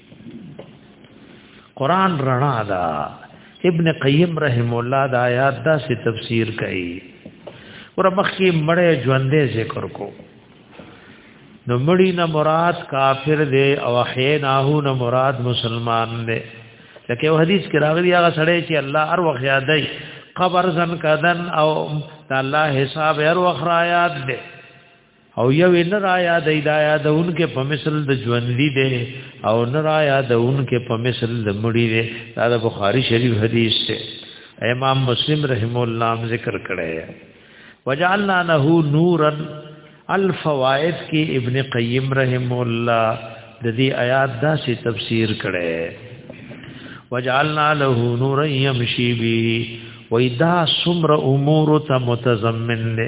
قران رڼا ده ابن قیم رحم الله دا آیات دا سی تفسیر کوي ور مخکې مړې ژوندې ذکر کو نو مړی نه مراد کافر دی او حیناه نه مراد مسلمان دی لکه یو حدیث کې راغلی هغه سړی چې الله هر وخت یادای قبر زن کدن او الله حساب هر وخت را یاد دی او یو نه را یاد دی دا یاد اونکه په مثل د ژوندۍ دی او نه را یاد اونکه په مثل د مړی دی دا د بخاری شریف حدیث دی امام مسلم رحم الله ذکر کړی وجعلنا له نورا الفوائد کې ابن قیم رحم الله د دې آیات دا سي تفسیر کړي وجعلنا له نورا يمشي به وېدا سمر امور ته متضمن دي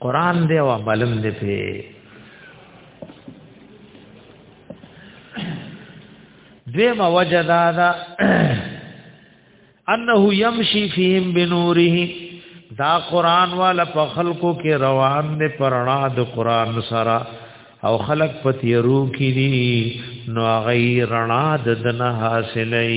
قران دی او عملم دی په دیم وجدا دا انه یمشي فیهم بنوره دا قران والا په خلقو کې روان دی پرانا د قران سره او خلق په تیرو کې دي نو غیر رڼا د دنه حاصلې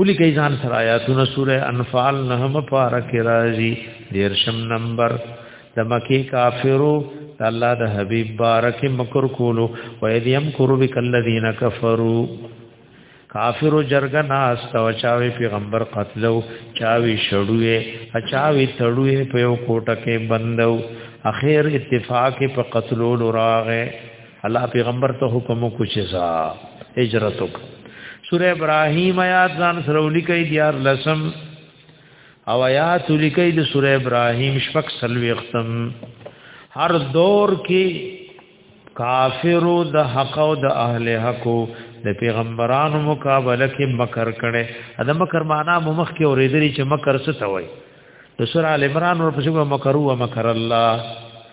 اولی کئی ځان سره آیاتونه سوره انفال نهم پارا کې راځي دیرشم نمبر د مکی کافرو د الله د حبیب بارک مکر کولو و یدیم کرو بک الذین کفروا کافر جرګه ناس تا چاوي پیغمبر قتلو چاوي شړوي اچاوي تړوي په یو کوټه کې بندو اخر اتفاق په قتلولو راغې الله پیغمبر ته حکم وکړ چې ځا هجرت وک سوره ابراهیم آیات ځان سره ولیکي دیار لسم او آیات ولیکي د سوره ابراهیم شپږ سلوي ختم هر دور کې کافرو د حق او د اهل حق د پیغمبرانو مقابله کې مکر کړي دا مکر معنا مخ کې اورېدلې چې مکر څه ته وایي د سوره ال عمران ورپسې مکروا مکر الله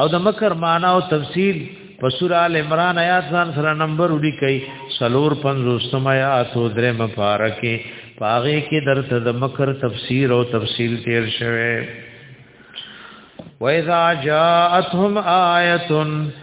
او د مکر معنا او تفسیر په سورہ ال عمران آیات ځان سره نمبر وډی کوي سلور 50 آیات او درې مبارکه پاغه کې درته د مکر تفسیر او تفصیل تیر شوه وَإِذَا جَاءَتْهُمْ آيَةٌ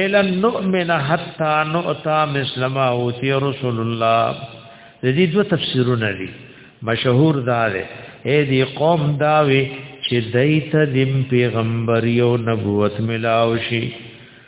الا نؤمن حتا نؤتا مثل ما اوتی رسول الله د دې دوه تفسیرونه دي مشهور دا دی اے دی قوم داوي چې دایته د پیغمبر یو نبوت ملاوي شي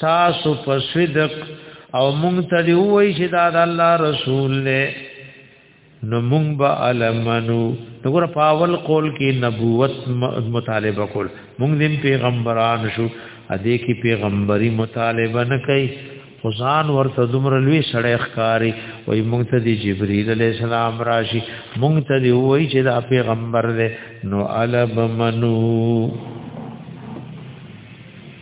تاسو په صدق او مونږ ته دی وای چې دا د الله رسول له نو مونږ به علمنو دغه په اول قول کې نبوت مطالبه کول مونږ دیم پیغمبران شو ا دې کې پیغمبري مطالبه نه کوي خزان ورته دومره لوی سړی ښکاری وای مونږ ته دی جبرئیل علی السلام راشي مونږ ته دی وای چې دا پیغمبر دی نو علب منو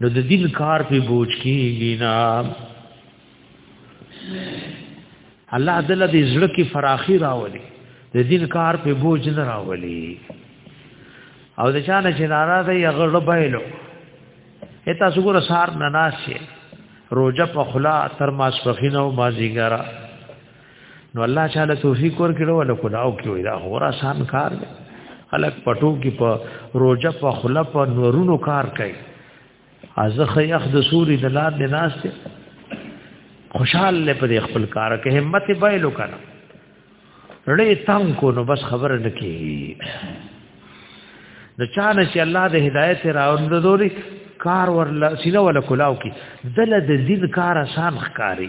نو د دین کار په بوج کیږي نه الله دل دې زړه کې فراخي راولي د دین کار په بوج نه راولي او د چا نه چې ناراضه یې غړ بایلو اته سګور سار نه ناشې روزه په خلا تر ماسپخینه او مازیګرا نو الله تعالی توفیق ورکړو ولا کړه او کې وی دا غور آسان کار دی خلک پټو کې په روزه په خلا په نورونو کار کوي ازخه یخ د سوري د لار د ناس ته خوشحال له په خپل کار کې همت بایلو کنه رړې تام کو نو بس خبر نه کی د چانه چې الله د هدایت راوند دوري کار ورلا سینه ولا کلاو کی دل د دین کار آسان ښکاری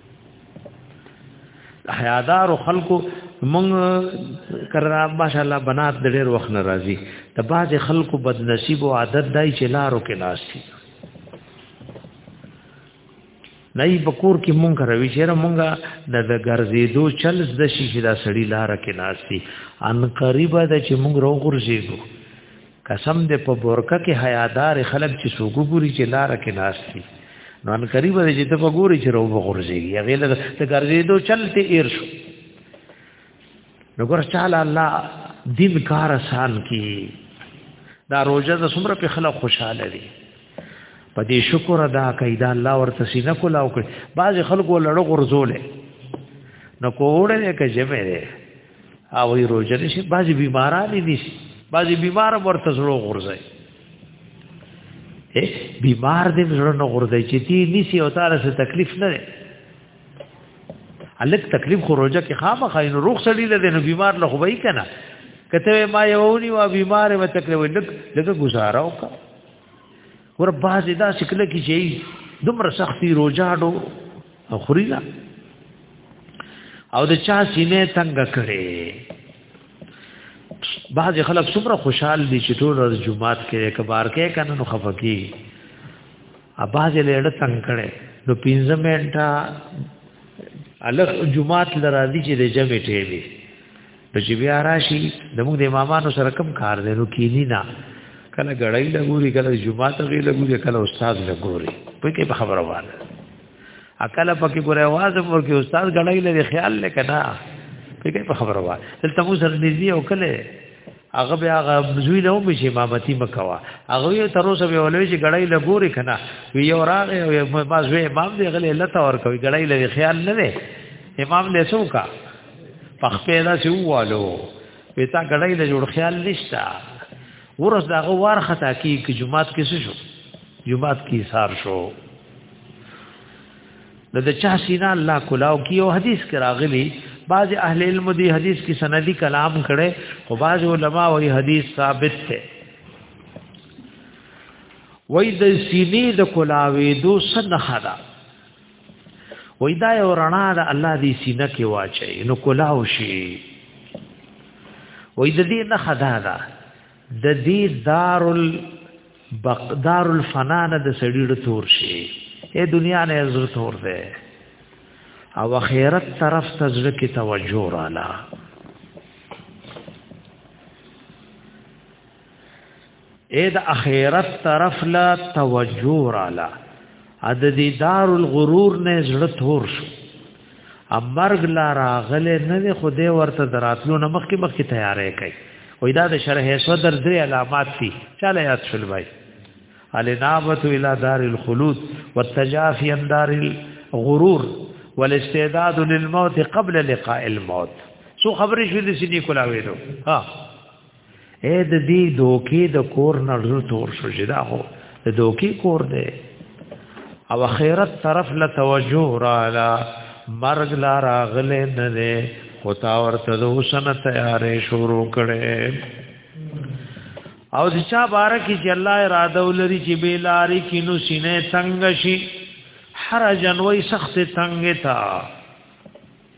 حیادار خلکو مونږ کرا ماشاءالله بنات د ډېر وخت ناراضي د باز خلکو بد نصیب او عادت دای چې لارو کې ناشتي نه یې بکور کې مونږ راوي چې مونږه د ګرځېدو چل د شي چې دا سړی لار کې ناشتي ان قریبه د چې مونږ روغور زیږو قسم دې په بورکه کې حیادار خلک چې سوګو ګوري چې لار کې ناشتي نو ان قریب دې چې ته وګوري چې روغ غورځيږي هغه له ته ګرځې دو چلته ایر شو نو ګور چاله الله دین کار آسان کی دا روزه د سمره په خلک خوشاله دي په دې شکر ادا کوي دا الله ورته سینه کولا او بعض خلکو لړ غرزولې نو کوړې کې جمع او وی روزه نشي بعضی بیماران دي بعضی بیمار ورته زړه غورځي اے بیمار دې زړه نه غورځي چې دې نسی او تعالی څه تکلیف نه لري الک تکلیف خو روزه کې خامخا نو روغ سړی لري نو بیمار له خوبای کنه کته ما یو ونی وا بیمار و تکلیف لک لکه گزاره وکړه ور باز دا شکل کی چي دومره سختي روزاډو اخري لا او د چا سینې تنگ کړي بعض خلک څومره خوشحال دي چې ټول ورځ جمعات کې کبار کې کنه نو خفقي اباز لړ تنگ کړي نو پینځه منټه الګ جمعات لراځي چې د جمع ټیلي نو چې بیا راشي د موږ د امامانو سره کم کار دی نو کینی نه کله غړای لګوري کله جمعه ته غي لګوري کله استاد لګوري په کې په خبره وانه اکل پکې ګره आवाज ورکې استاد غړای لري خیال لکنه په کې په خبره وانه دلته مو سره نږدې او کله هغه بیا هغه زوی له مې چې امامتي مکوا هغه یو تر اوسه به ولوي چې غړای لګوري کنه وی یو راغ یو باز وی امام دی غلې لته ور کوي غړای لري خیال نه دی امام له څوکا پخ پیدا سی ووالو ویتا غړی له جوړ خیال نشتا ورس داغه وار خطا کی کی جمعات کې څه شو جمعات کې سار شو د د چا سینا الله کلاو کی او حدیث کې راغلی بعض اهل علم دی حدیث کې سندی کلام کړي او بعض علما وی حدیث ثابت ته وای د سینې د کلاوې دو سنخدا وای دا یو رڼا د الله دی سینه کې واچي نو کلاو شي وای د دې نه خدا دا د دې دارل بقدار الفنا نه د سړی د تور شي اے دنیا نه زر تور ده او خیرت طرف ته زړه کې توجه رااله اې د اخرت طرف لا توجه رااله اد دې دار الغرور نه زړه تور شو امرګ لا راغله نه خدای ورته دراتلو نه مخکې مخکې تیارې کوي وې دا د شرح صدر درې علامات دي چاله یاد شول بای الانابه الى دار الخلود والتجافي عن دار الغرور والاستعداد للموت قبل لقاء الموت سو خبرې شو د سینې کولاوي نو ها اے د دې دوکې د کور نړل تور شو چې دا هو د دوکې کور دی او خیرت طرف له توجه رااله مرګ لا راغله نه دی خو تا ورته د حسن تیارې شروع کړي او د چا بار کې چې الله اراده ولري چې به لاري کې نو سینې تنگ شي حرجن وای سخت تنگ تا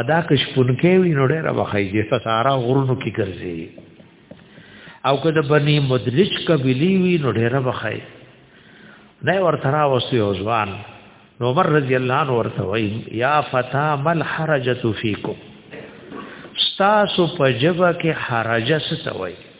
ادا کې شپونکې وي نو ډېر وخی چې فسارا غرونو کې ګرځي او که د بني مدلج قبيلي وي نو ډېر وخی دا ورته را وسی او ځوان نو عمر رضی الله عنه ورته وای یا فتا مل حرجت فیکم تاسو په جبه کې حرجه ستوي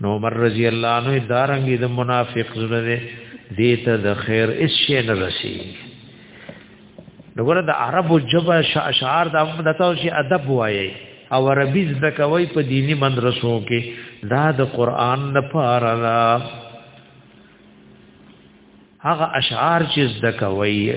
نو عمر رضی الله عنه دارنګي د منافق زړه دی دیته د خیر اس شي نه رسی دغه د عربو جبه اشعار د دته شي ادب وایي او عربي زده کوي په دینی مدرسو کې دا د قران نه پاره دا هغه اشعار چې زده کوي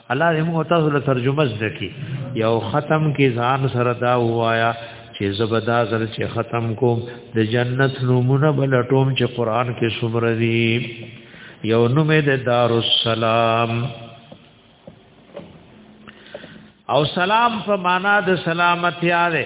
الله دې موږ تاسو له ترجمه زده کی یو ختم کې ځان سره دا وایا چې زبدا زر چې ختم کوم د جنت نمونه بلټوم چې قران کې سمره دي یو نوم دې دار السلام او سلام په معنا د سلامتی ده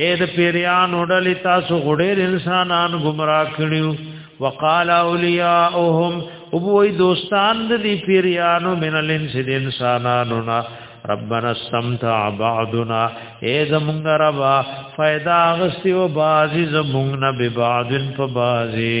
اے د پیریان وډل تاسو غډیر انسانان گمراه کړیو وقال اولیاءهم ابوی دوستان د دې پیریانو من الانس د انسانانو نا ربنا استمتع بعضنا اے زمونږ ربا فائدہ غسی و بازی زمونږ نه به بعضن په بازی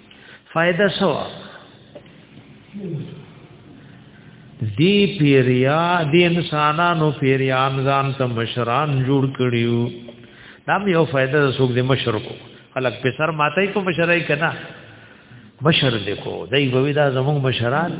فائدہ سو دی پیریا دی انسانانو پیریان ځان ته مشران جوړ کړیو دا یو فائدہ سوګ دی مشرکو خلق په سر ماته کو مشرای کنا مشر دې کو دای بوی دا زموږ مشران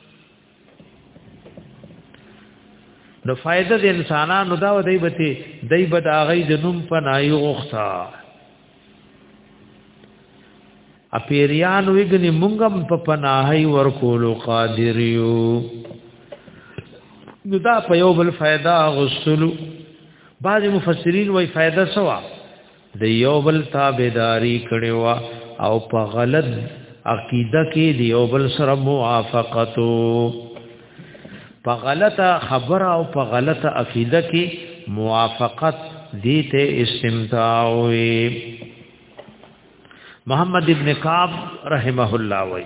نو فائدہ د انسانانو دا ودی بته دای بد اغه د نوم په نای غوختا اپیریان وګنی مونږم په پناهي ورکولو قادر یو نو دا په یو بل فائدہ غسلو بعض مفسرین وای فائدہ سوا د یو بل تابعداري کړي وا او په غلط عقیده کې دی یو بل سره موافقتو په غلطه خبره او په غلطه عقیده کې موافقت دي ته استمتاع وي محمد ابن کعب رحمه الله وي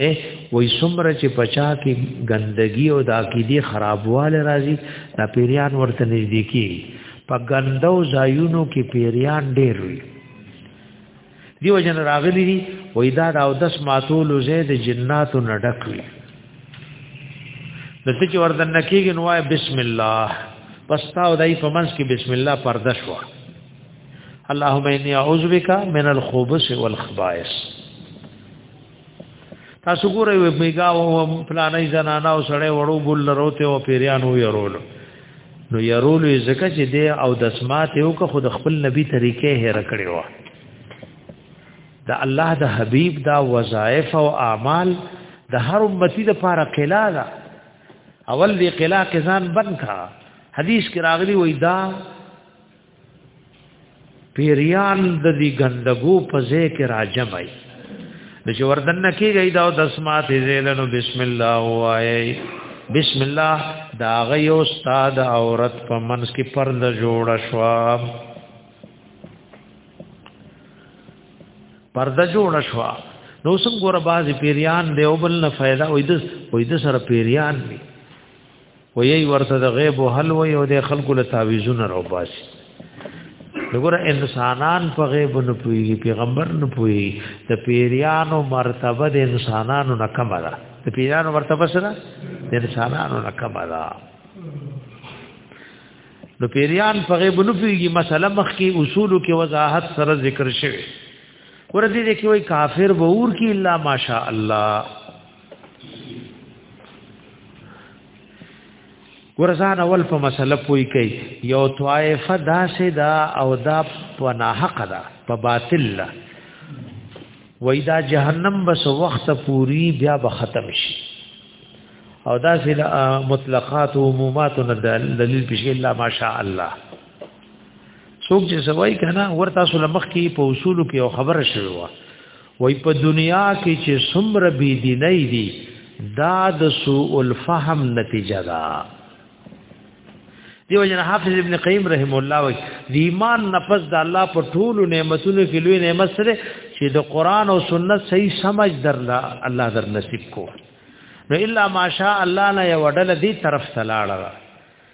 اے وای سمره چې پچا کې ګندګي او د عقیدې خرابواله راځي دا پیریان ورته نږدې کی په ګندو ځایونو کې پیریان ډېر وي دیو جن راغلی دی وای دا د او دس ماتول زید جناتو نډک وي دته چې ورته نکیږي نو وای بسم الله پستا او دای په منځ کې بسم الله پرده شو اللهم انی اعوذ بک من الخبث والخبائث تاسو ګورئ وی میګا او پلانې زنانا او سړی وړو بول لروته او پیریانو یرولو نو یرولو زکه چې دی او دسمات یو که خود خپل نبی طریقې هره کړی و دا الله د حبیب دا وظایف او اعمال د هر امتی د پاره قلا دا اول دی قلا کزان بن کا حدیث کې راغلی وای دا پیریان د دې ګندګو په ځای کې راجمای د چې وردن کېږي دا د اسمات زیلنو بسم الله وایي بسم الله دا غي استاد عورت په منس کې پرد جوړ شو پرد جوړ شو نو څنګه ګور باز پیریان دی او بل نه फायदा وې د وې د سره پیریان دی وی ورته د غیب حل وی او د خلکو له تعویذونه روباسي وګوره انسانان په غیب نه پوي پیغمبر نه پوي د پیریانو مرتبه د انسانانو نه کم ده د پیریانو مرتبه سره د انسانانو نه کم ده نو پیریان په غیب نه پیږي مسله مخ کې اصولو کې وضاحت سره ذکر شوی ورته دې کې وای کافر به اور کې الا ماشاء الله ورزان اول په مسله پوي کوي یو طائفه دا سه دا او دا په ناحق دا په باطل لا وای دا جهنم بس وخت پوری بیا به ختم شي او دا سه مطلقات او عمومات دلیل پیش الله ماشاء الله څوک چې سوای کنه ورته سره مخ کې په اصول کې خبره شوی و وای په دنیا کې چې څومره بی دیني دي دا د سوء الفهم نتیجه ده دیو جن حافظ ابن قیم رحم الله وای د ایمان نفس د الله په ټولو نعمتونو کې لوی نعمت سره چې د قران او سنت صحیح سمج درلا الله در نصیب کو نو الا ماشاء الله نه یو ډله دی طرف سلاړه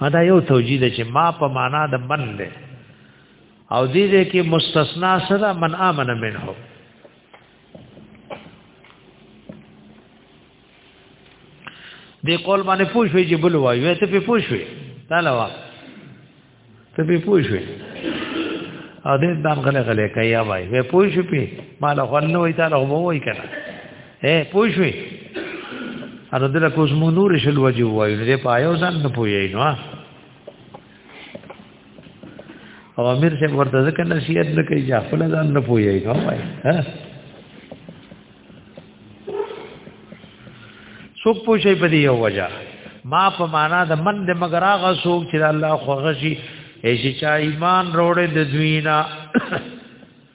ما دا یو توجیه ده چې ما په معنا د من ده او دې دې کې مستثنا سره من امن منه دې قول باندې پوښوي چې بل وایو ته په پوښوي تعالی وا ته په پوښوي ا دې دام غلې غلې کوي وای وې پوښوي مال خو نه وای تعالی هو وای کنه اے پوښوي ان دله کوز مو نور شل وجه وایو نه پایو ځان نه پوي نو او امیر سے ورته ځکه نصیحت نه کوي چې خپل ځان نه پوي نو وای ها څوک پوښي په دې یو وجه ما په معنا د من د مگر هغه څوک چې الله خوښي ایشي چا ایمان روړې د دوینا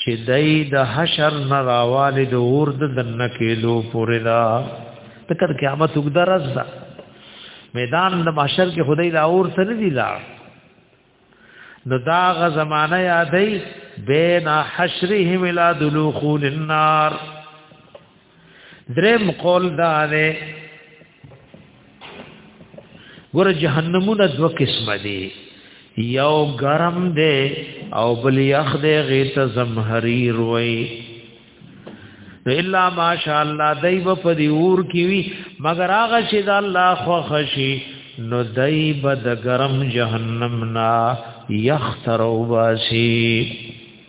چې دای د حشر نه راواله د اور د دنه کېدو پورې دا تکر قیامت وګدار از دا میدان د محشر کې خدای دا اور سره دی لا نو دا غ زمانہ یادې بین حشرهم الى دلوخول النار دریم قول دا ده ګور جهنمونه دو قسمه دي یو گرم دی او بل یخ دی غیت زمحریر وی نو الا ماشاء الله دای په پدی اور کی وی مگر هغه چې د الله خو خشي نو دای بد گرم جهنم نا یخ تر وباسي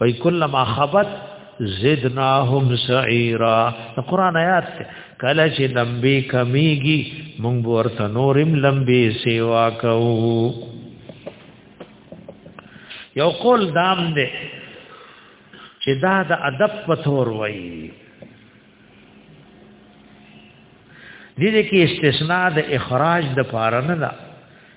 وای کله ما خبت زدناهم سعیرا قرآن آیات ته کله چې لمبي کمیږي مونږ ورته نورم لمبي سیوا کوو یو قول دام دی چې دا د ادب پثور وایي دې دې کې استثناء د اخراج د پاره نه ده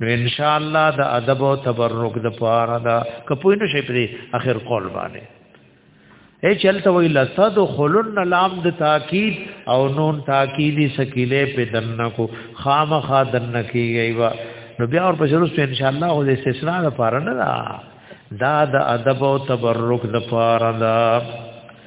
نو ان شاء الله د ادب او تبرک د پاره دا کپوی نه شي پری اخر قول باندې اے چلته وی لصد خلن لام د تاکید او نون تاکیدی سکیله په دنه کو خامخا دنه کیږي وا نو بیا اور پسروس ان شاء الله او د استثناء د پاره نه دا دا د ادب او تبرک د پاره دا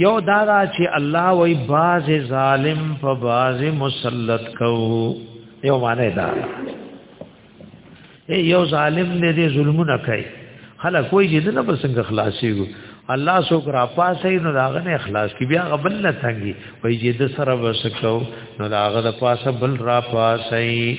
یو دادا چې الله وای باز ظالم په باز مسلط کو یو معنی دا یو ظالم نه دې ظلمونه کوي خلک کوئی چې نه په څنګه خلاصي وو الله سو کرا پاسې نو داغه نه اخلاص کی بیا غبل نه تنګي وای چې د سره وسکو نو داغه د پاسه بل را پاسې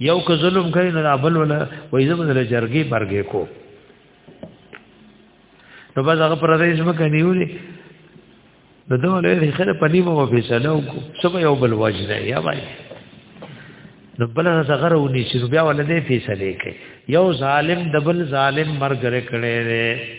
یو که ظلم کوي نه بل ولا وای زه بدل جرګي برګي کو نو بس هغه پر دې سم کنيولي د دوه له خره په نیمه و فیصله وکړو سبا یو بل واجب یا وای نو بل څنګه ونی چې بیا ولدې فیصله کوي یو ظالم دبل ظالم مرګ لري کړي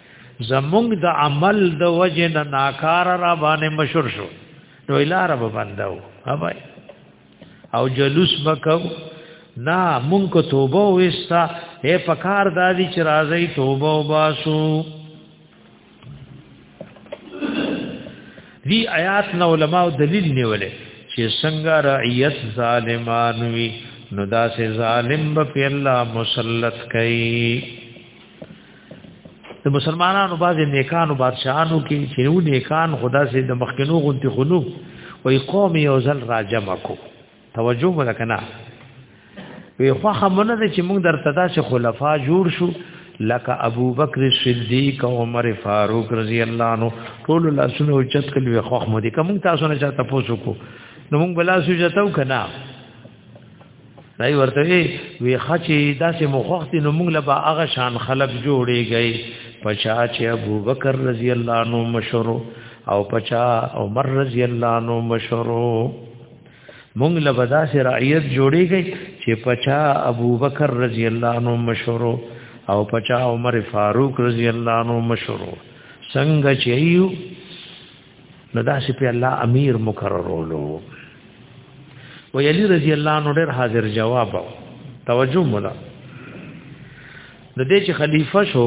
زمونږ د عمل د وجه نه ناکار را باندې مشور شو نو الار به بندو هبای او جلوس بکو نا مونږ کو توبه وستا اے پکار دادی چې راځي توبه وباسو دی آیات نو علماء دلیل نیولې چې څنګه رعیت ظالمان وی نو دا سه ظالم به الله مسلط کړي د مسلمانانو باز نیکانو بادشاہانو کې چې نو نیکان خدا سي د مخکنو غونتی خونو وي قوم یو ځل راجم کو توجه وکنا وی خو خمنه چې موږ درته داسې خلفا جوړ شو لکه ابو بکر صدیق او عمر فاروق رضی الله عنه ټول لاسونه اوچت کړي خو خمو دي کوم تاسو نه چاته پوسو کو نو موږ بلا سو جتاو کنا دای ورته وی خچې داسې مخوخت نو موږ له با هغه شان خلق جوړېږي پچا چې ابو بکر رضی الله عنه مشورو او پچا عمر رضی الله عنه مشورو موږ له بدا سي رعیت جوړیږي چې پچا ابو بکر رضی الله عنه مشورو او پچا عمر فاروق رضی الله عنه مشورو څنګه چې یو نو دا چې په الله امیر مقررولو و یلی رضی الله عنه ډېر حاضر جواب توجه مولا د دې چې خلیفہ شو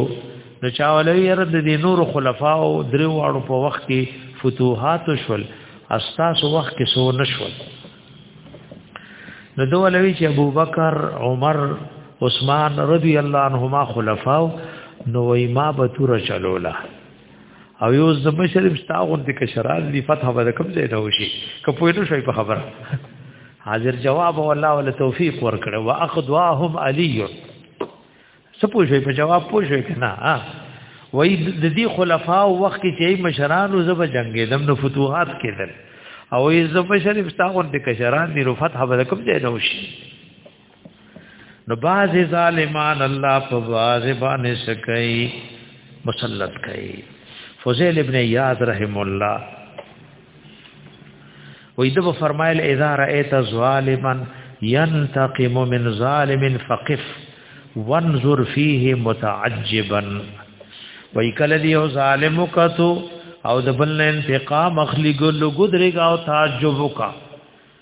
نو چاولوی رد دي نور خلفاء او درو واړو په وخت کې فتوحات شول استاس وخت کې سو نشول نو دوه لوي چې ابو بکر عمر عثمان رضی الله عنهما خلفاو نو وای ما به تور چلولا او یو زمه شریف ستا غوندې کشران دی فتح به کوم ځای ته وشي که پوه نه شوي په خبره حاضر جواب والله ول توفیق ورکړه واخذواهم علی څه پوه شوي په جواب پوه شوي کنه ها وای د دې خلفا وخت کې چې مشران او زب جنگې دم نو فتوحات کېدل او یې زمه شریف ستا غوندې کشران دی رفت حبل کوم ځای ته وشي نو باز ظالمان الله په باز باندې سکي مسلط کوي فضیل ابن یاد رحم الله وې دغه فرمایل اذا رأيت ظالما ينتقم من ظالم فقف وانظر فيه متعجبا وې کله دی او ظالم کتو او د بل انتقام اخلي ګل ګدرګا او تعجب وکړه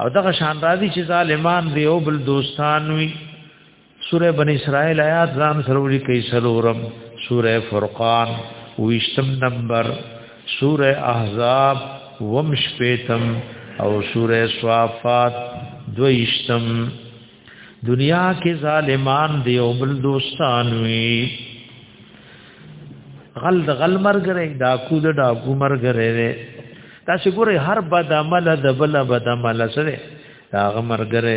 او دغه شان راضی چې ظالمان دی او بل دوستان وي سوره بنی اسرائیل آیات ځان سروري کوي سلورم سوره فرقان ویشتم نمبر سوره احزاب ومشپیتم او سوره صافات دویشتم دنیا کې ظالمان دی او بل دوستان وي غل د غل مرګره دا کو د دا کو مرګره تاسو ګورئ هر بد عمل د بل بد عمل سره دا مرګره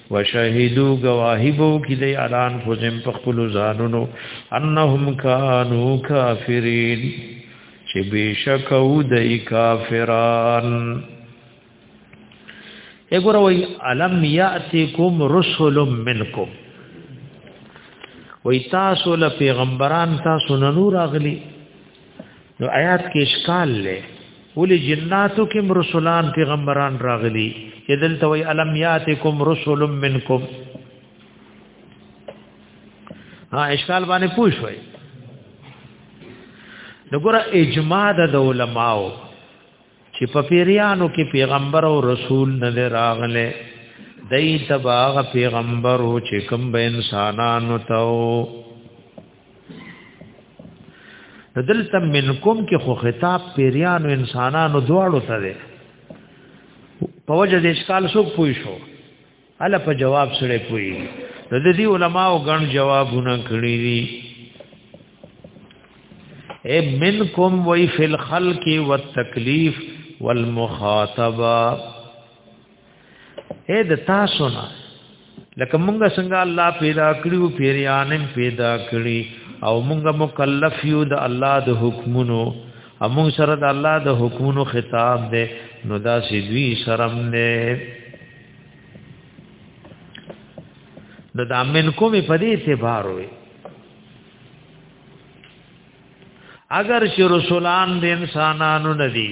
وشهدو گواهی بو کی دی الان فزم په خپل ځانونو انهم کانو کافرین چې بشک او دی کافران اګور وای الم یاتیکم رسل منکم وای تاسو له پیغمبران تاسو نور اغلی نو آیات کې اشکال لې ولې جناتو کې رسولان پیغمبران راغلي یدل توي الم یاتکم رسول منکم ها اشکال باندې پوښوي دغه اجماع د علماو چې په پیریانو کې پیغمبر او رسول نه راغله دای تباغ پیغمبر او چې کوم به انسانانو ته دلته منکم کې خو خطاب پیریانو انسانانو دواړو ته دی په وجه د اشکال څوک پوي شو اله په جواب سره پوي د دې علماو غن جوابونه کړی دي اے منکم وی فی الخلق والتکلیف والمخاطبه اے د تاسو نه لکه مونږ څنګه الله پیدا کړیو پیریانم پیدا کړی او مونږ مکلف یو د الله د حکمونو امون سره د الله د حکمونو خطاب دی نو دا سی دوی شرم نه نو دا من کوم په دې اعتبار وي اگر چې رسولان د انسانانو ندي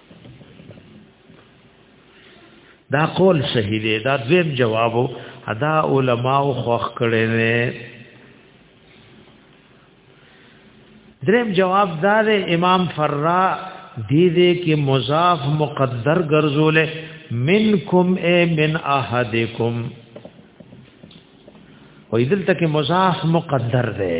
دا قول صحیح دی دا دویم جوابو ادا علماء خوخ کړي نه دریم جواب دار امام فرا دی دې کې مضاف مقدر ګرځولې منکم اے من احدکم و ایدل تک مضاف مقدر دے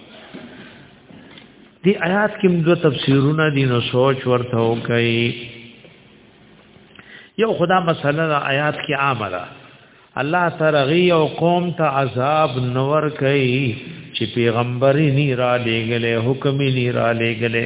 دی آیات کې دو تفسیرونه دي نو سوچ ورته وکړي یو خدا مسله د آیات کې عامه ده الله ترغی او قوم ته عذاب نور کوي چې پیغمبري نه را لېګلې حکم نه را لېګلې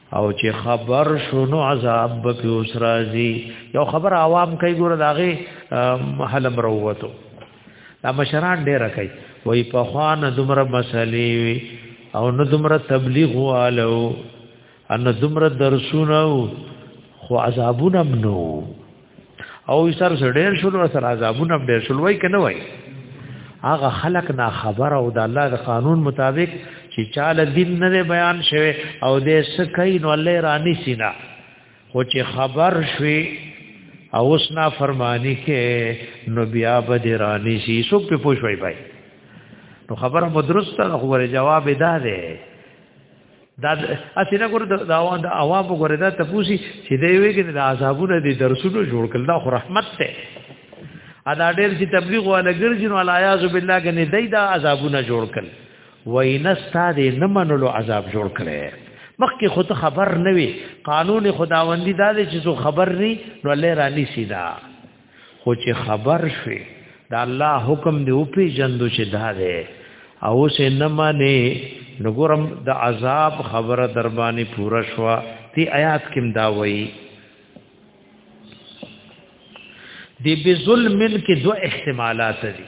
او چې خبر شونو عذاب به په اوس راځي یو خبر عوام کوي ګور داغه حلم وروته دا مشران ډیر کوي وای په خوان دمر مسلې او نو دمر تبلیغ والو ان دمر درسونه خو عذابونه منو او سر سره ډېر شول او سر عذابونه ډېر شول وای کنه وای هغه خلق نه خبر او د الله د قانون مطابق چې چاله دین نه بیان شوه او دې سکین ولې رانی سینا خو چې خبر شوي او اوس نا فرمانی کې نو بیا به دې رانی سی سو په پوښوي بای نو خبره مدرسته خو جواب ده ده دا اسنه ګور د عوام د عوام ګور دا تپوسی چې دی ویګن د عذابونو د درسونو جوړ کړل دا خو رحمت ته ادا ډېر چې تبلیغ ولا ګرځین ولا یاذ بالله کنه دای دا عذابونه جوړ کړل وین استاد نه منلو عذاب جوړ کړي مخکې خود خبر نه وي قانون خداوندی دا چې څو خبر نه نو الله رانی سیدا خو چې خبر شوي دا الله حکم دی او پی جندو چې دا ده او سه نه معنی نګورم د عذاب خبره در باندې پورا شوا تی آیات کې دا وایي دی بظلم کې دو احتمالات دي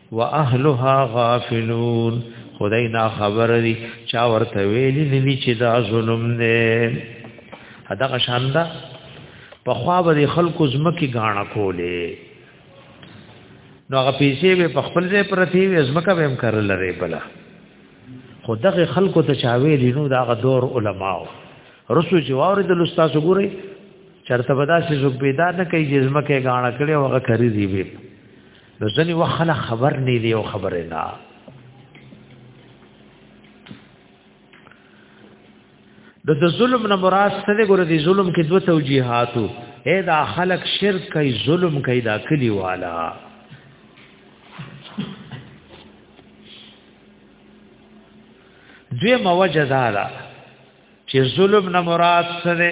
واهلها غافلون خدای نا خبر دي چا ورته ویلي دي چې دا ظلم دی دا شاندا په خوا به خلکو زمکه غاڼه کولې نو هغه پیسې به په خپل ځای پرتی وي زمکه به هم کار لري بلا خو دغه خلکو ته چا ویلي نو دا غدور علماو رسو جوار د استاد ګوري چرته بداسې زوبیدار نه کوي چې زمکه غاڼه کړي هغه کری دی وي نو ځنی وخلا خبر نه دی او خبر نه د د ظلم نه مراد څه دی ګوره دی ظلم کې دوه توجیهاتو اے دا خلق شرک کوي ظلم کوي دا کلی والا دوی موجه دارا چې ظلم نه مراد څه دی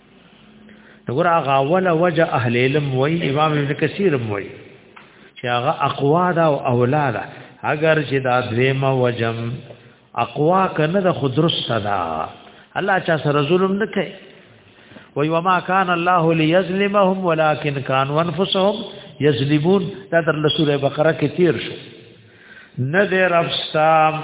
وګور هغه اوله وجه اهل علم وای امام ابن کثیر وای چې هغه اقوا دا او اولاد اگر چې دا دیمه وجم اقوا کنه د خدرس صدا الله چا سره ظلم نه کوي وای وما کان الله ليظلمهم ولكن كانوا انفسهم يظلمون دا در سوره بقره کې تیر شو نه دې رب سام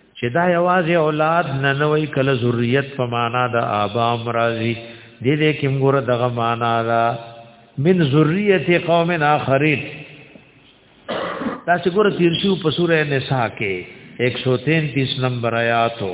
چې دا یوازې اولاد نه نوې کله ذریت په معنا د آبا مرضی دې دې کوم ګور دغه معنا دا من ذریه قوم اخرین دا چې ګور تیر شو په سورې نساء کې 133 نمبر آیاتو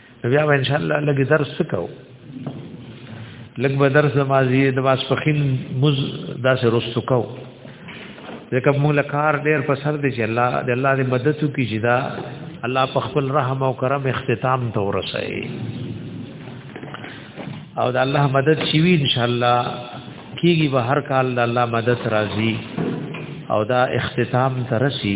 بیا ان شاء الله لګي درس کو لګ به درس مازی د ماسپخین مز داسې رستو کو ځکه موږ له کار ډیر په سر دی چې الله د الله دې مدد وکړي چې دا الله په خپل رحم او کرم اختتام ته ورسوي او د الله مدد شي ان شاء الله کیږي به هر کال د الله مدد راځي او دا اختتام ترسي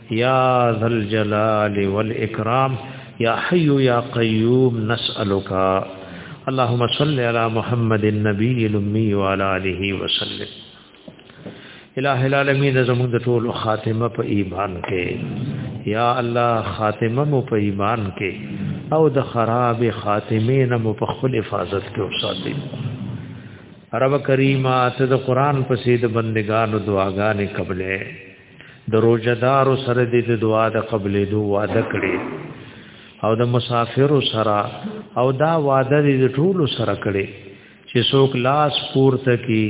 یا ذل جلال والاکرام یا حی یا قیوم نسالک اللهم صل علی محمد النبی الامی وعلى اله وسلم الہ العالمین زمون د ټول خاتمه په ایمان کې یا الله خاتمه مو په ایمان کې او د خراب خاتمه نه مو په خپل حفاظت کې وساتي رب کریمه ته د قران په سید بندگانو دعاګانې قبلې د روزدار سره د دعا د قبلې دوه وعده کړي او د مسافر سره او دا وعده د ټول سره کړي چې څوک لاس پورته کی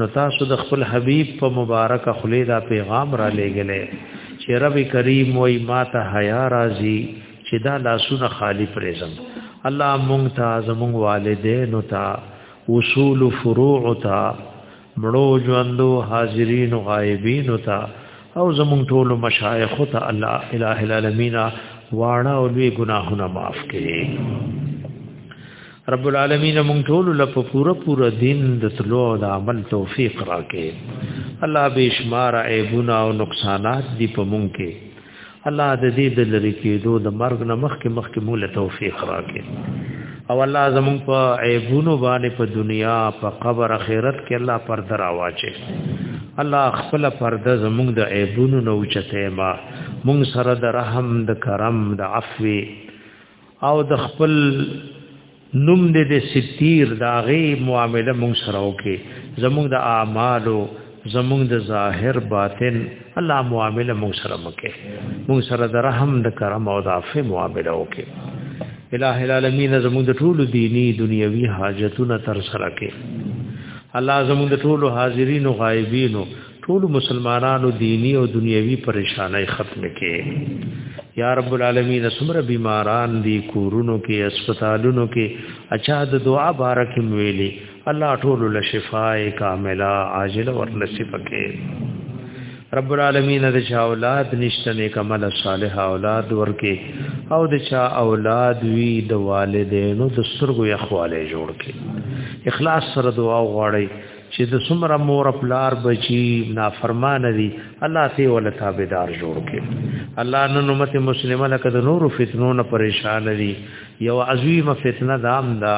نو تاسو د خپل حبیب په مبارک خلی دا پیغام را لېګلې چې رب کریم وای ما ته حیا راځي چې دا لاسونه خالی پرېزم الله مونږ ته زمونږ والدین ته اصول فروع ته مړو ژوندو حاضرینو غایبینو ته او زمون ټولو مشایخو ته الله الٰه العالمین واړه او لوی ګناهونه معاف کړي رب العالمین مونږ ټول له پوره پوره دین د تلو او د عمل توفیق راکې الله به شمار عیبونه او نقصانات دی په مونږ کې الله د دې د لری کېدو د مرګ نه مخکې مخکې مولا توفیق راکړي او الله زمون په عیبونو باندې په دنیا په قبر اخرت کې الله پر درا واچي الله خپل پرده زمونږ د عیبونو نه اوچته ما مونږ سره د رحم د کرم د عفو او د خپل نوم دې د ستیر داغه معامله مونږ سره وکي زمونږ د اعمالو زمونږ د ظاهر باطن الله معامله مونږ سره وکي مونږ سره د رحم د کرم او د عفو معامله وکي الہ العالمین زمونږ د ټولو دینی دنیوي حاجتونه تر سره کړي الله زمونږ د ټولو حاضرینو غایبینو ټول مسلمانانو دینی او دنیوي پریشانای ختم کړي یا رب العالمین سمره بیماران دی کورونو کې هسپتالونو کې اچھا د دعا بارک ویلي الله ټول له شفای کامله عاجل ورنصیب کړي رب العالمین د چا اولاد نشته نیک عمل صالح اولاد ورکي او د چا اولاد وی د والدینو د سترګو یخواله جوړ کړي اخلاص سره دعا غواړي چې د څومره مور پلار بچي نافرمان دي الله ته ول تابعدار جوړ کړي الله نن امت مسلمه لکه د نورو فتنو نه پریشان دي یو عظیم فتنه دام دا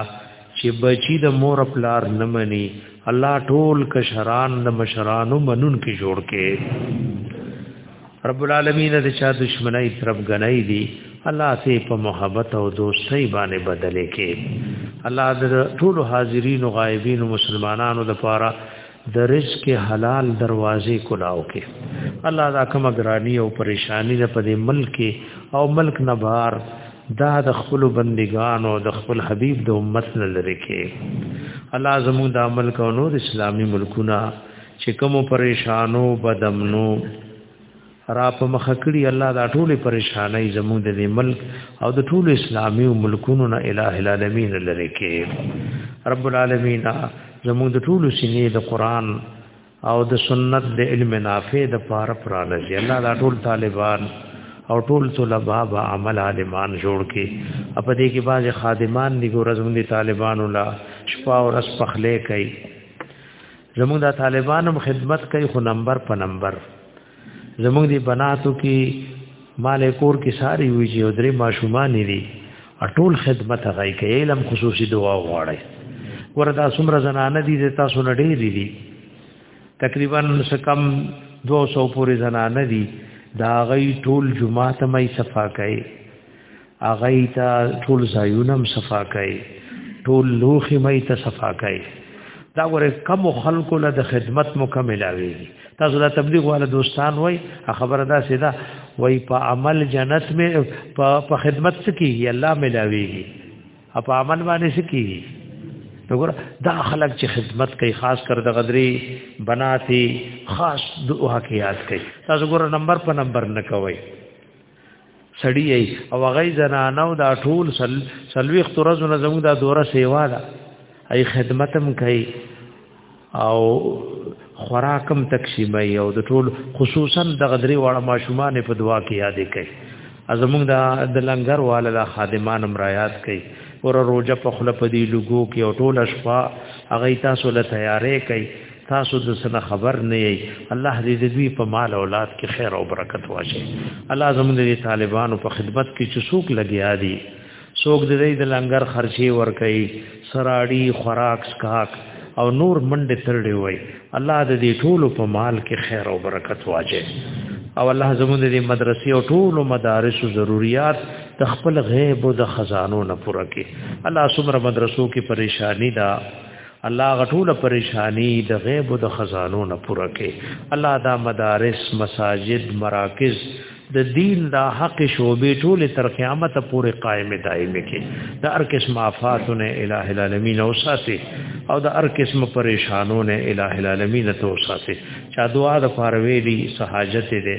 چې بچي د مور پلار نه مني الله ټول کشران د مشرانو منون کې جوړ کړي رب العالمین د چا دشمنی طرف غنۍ دي الله سي په محبت او دوستۍ باندې بدلې کې الله د ټول حاضرین او غایبین مسلمانانو لپاره د رزق حلال دروازې کلاو کې الله دا کوم ګرانی او پریشانی د پدې ملک او ملک نه بهر دا د خپل بندگانو د خپل حبیب د امت نه لری کې الله زموږ د ملک او نور اسلامی ملکونه چې کوم پریشانو بدمنو را په مخ کړی الله دا ټول پریشانای زموږ د ملک او د ټول اسلامي ملکونو نه الٰه العالمین لری کې رب العالمین زموږ د ټول سینې د قران او د سنت د علم نافع د پاره پرانه دی الله دا ټول طالبان او ټول طلباء به عمل عالمان جوړ کې اپ دې کې باز خادمان دي ګور زموږ طالبان ولا شپه او رس پخلې کوي زموږ د طالبانو خدمت کوي خو نمبر په نمبر زموږ دی بناتو کې مال کور کې ساری وی چې درې ماشومان دي ټول خدمت غي کوي علم خصوصي دعا وغواړي وردا سمره زنانه دي تاسو نه ډېر دي تقریبا سکم 200 پورې زنانه دي دا غي ټول جمعه ته مې صفا کوي هغه ته ټول ځایونه صفا کړي ټول لوخي مې ته صفا کړي دا ور کم خلکو له د خدمت مکمله وي تاسو دا تبلیغ والا دوستان وای خبره دا سیدا وای په عمل جنت می په خدمت سکی الله ملاویږي په عمل باندې سکی وګوره دا خلک چې خدمت کوي خاص کر د غدري بناتي خاص دعا کې یاد کوي تاسو ګوره نمبر په نمبر نه کوي سړی او غي زنانو دا ټول سل سلوي اخترزو نه زموږ دا دوره سیوا ده ای خدمتم کوي او خوراکم تقسیمي او د ټول خصوصا د غدري واړه ماشومان په دعا کې یادې کوي ازموږ دا د لنګر والا د خادمان مرایات کوي ور روزه په خله په دی لګو کې او ټول شپه هغه تاسو له تیارې کوي تاسو د سنه خبر نه یی الله دې دې دوی په مال اولاد کې خیر او برکت واچي الله زموږ دې طالبانو په خدمت کې چې څوک لګیا دي څوک دې د لنګر خرچي ور کوي سراړي خوراک سکاک او نور منډه ترډي وای الله دې ټول په مال کې خیر او برکت واچي او الله زموږ دې مدرسې او ټول مدارس ضرورت د خپل غیب او د خزانو نه پوره کې الله سمره مدرسو کې پریشانی ده الله غټول پریشانی د غیب او د خزانو نه پوره کې الله دا مدارس مساجد مراکز د دین دا حق شوبې ټول تر قیامت پورې قائم دائم کې د هر قسم آفاتونه الٰه العالمین او ساتي او د هر قسم پریشانونه الٰه العالمین ته ساتي چا دعا د فارویلی سہاجت دې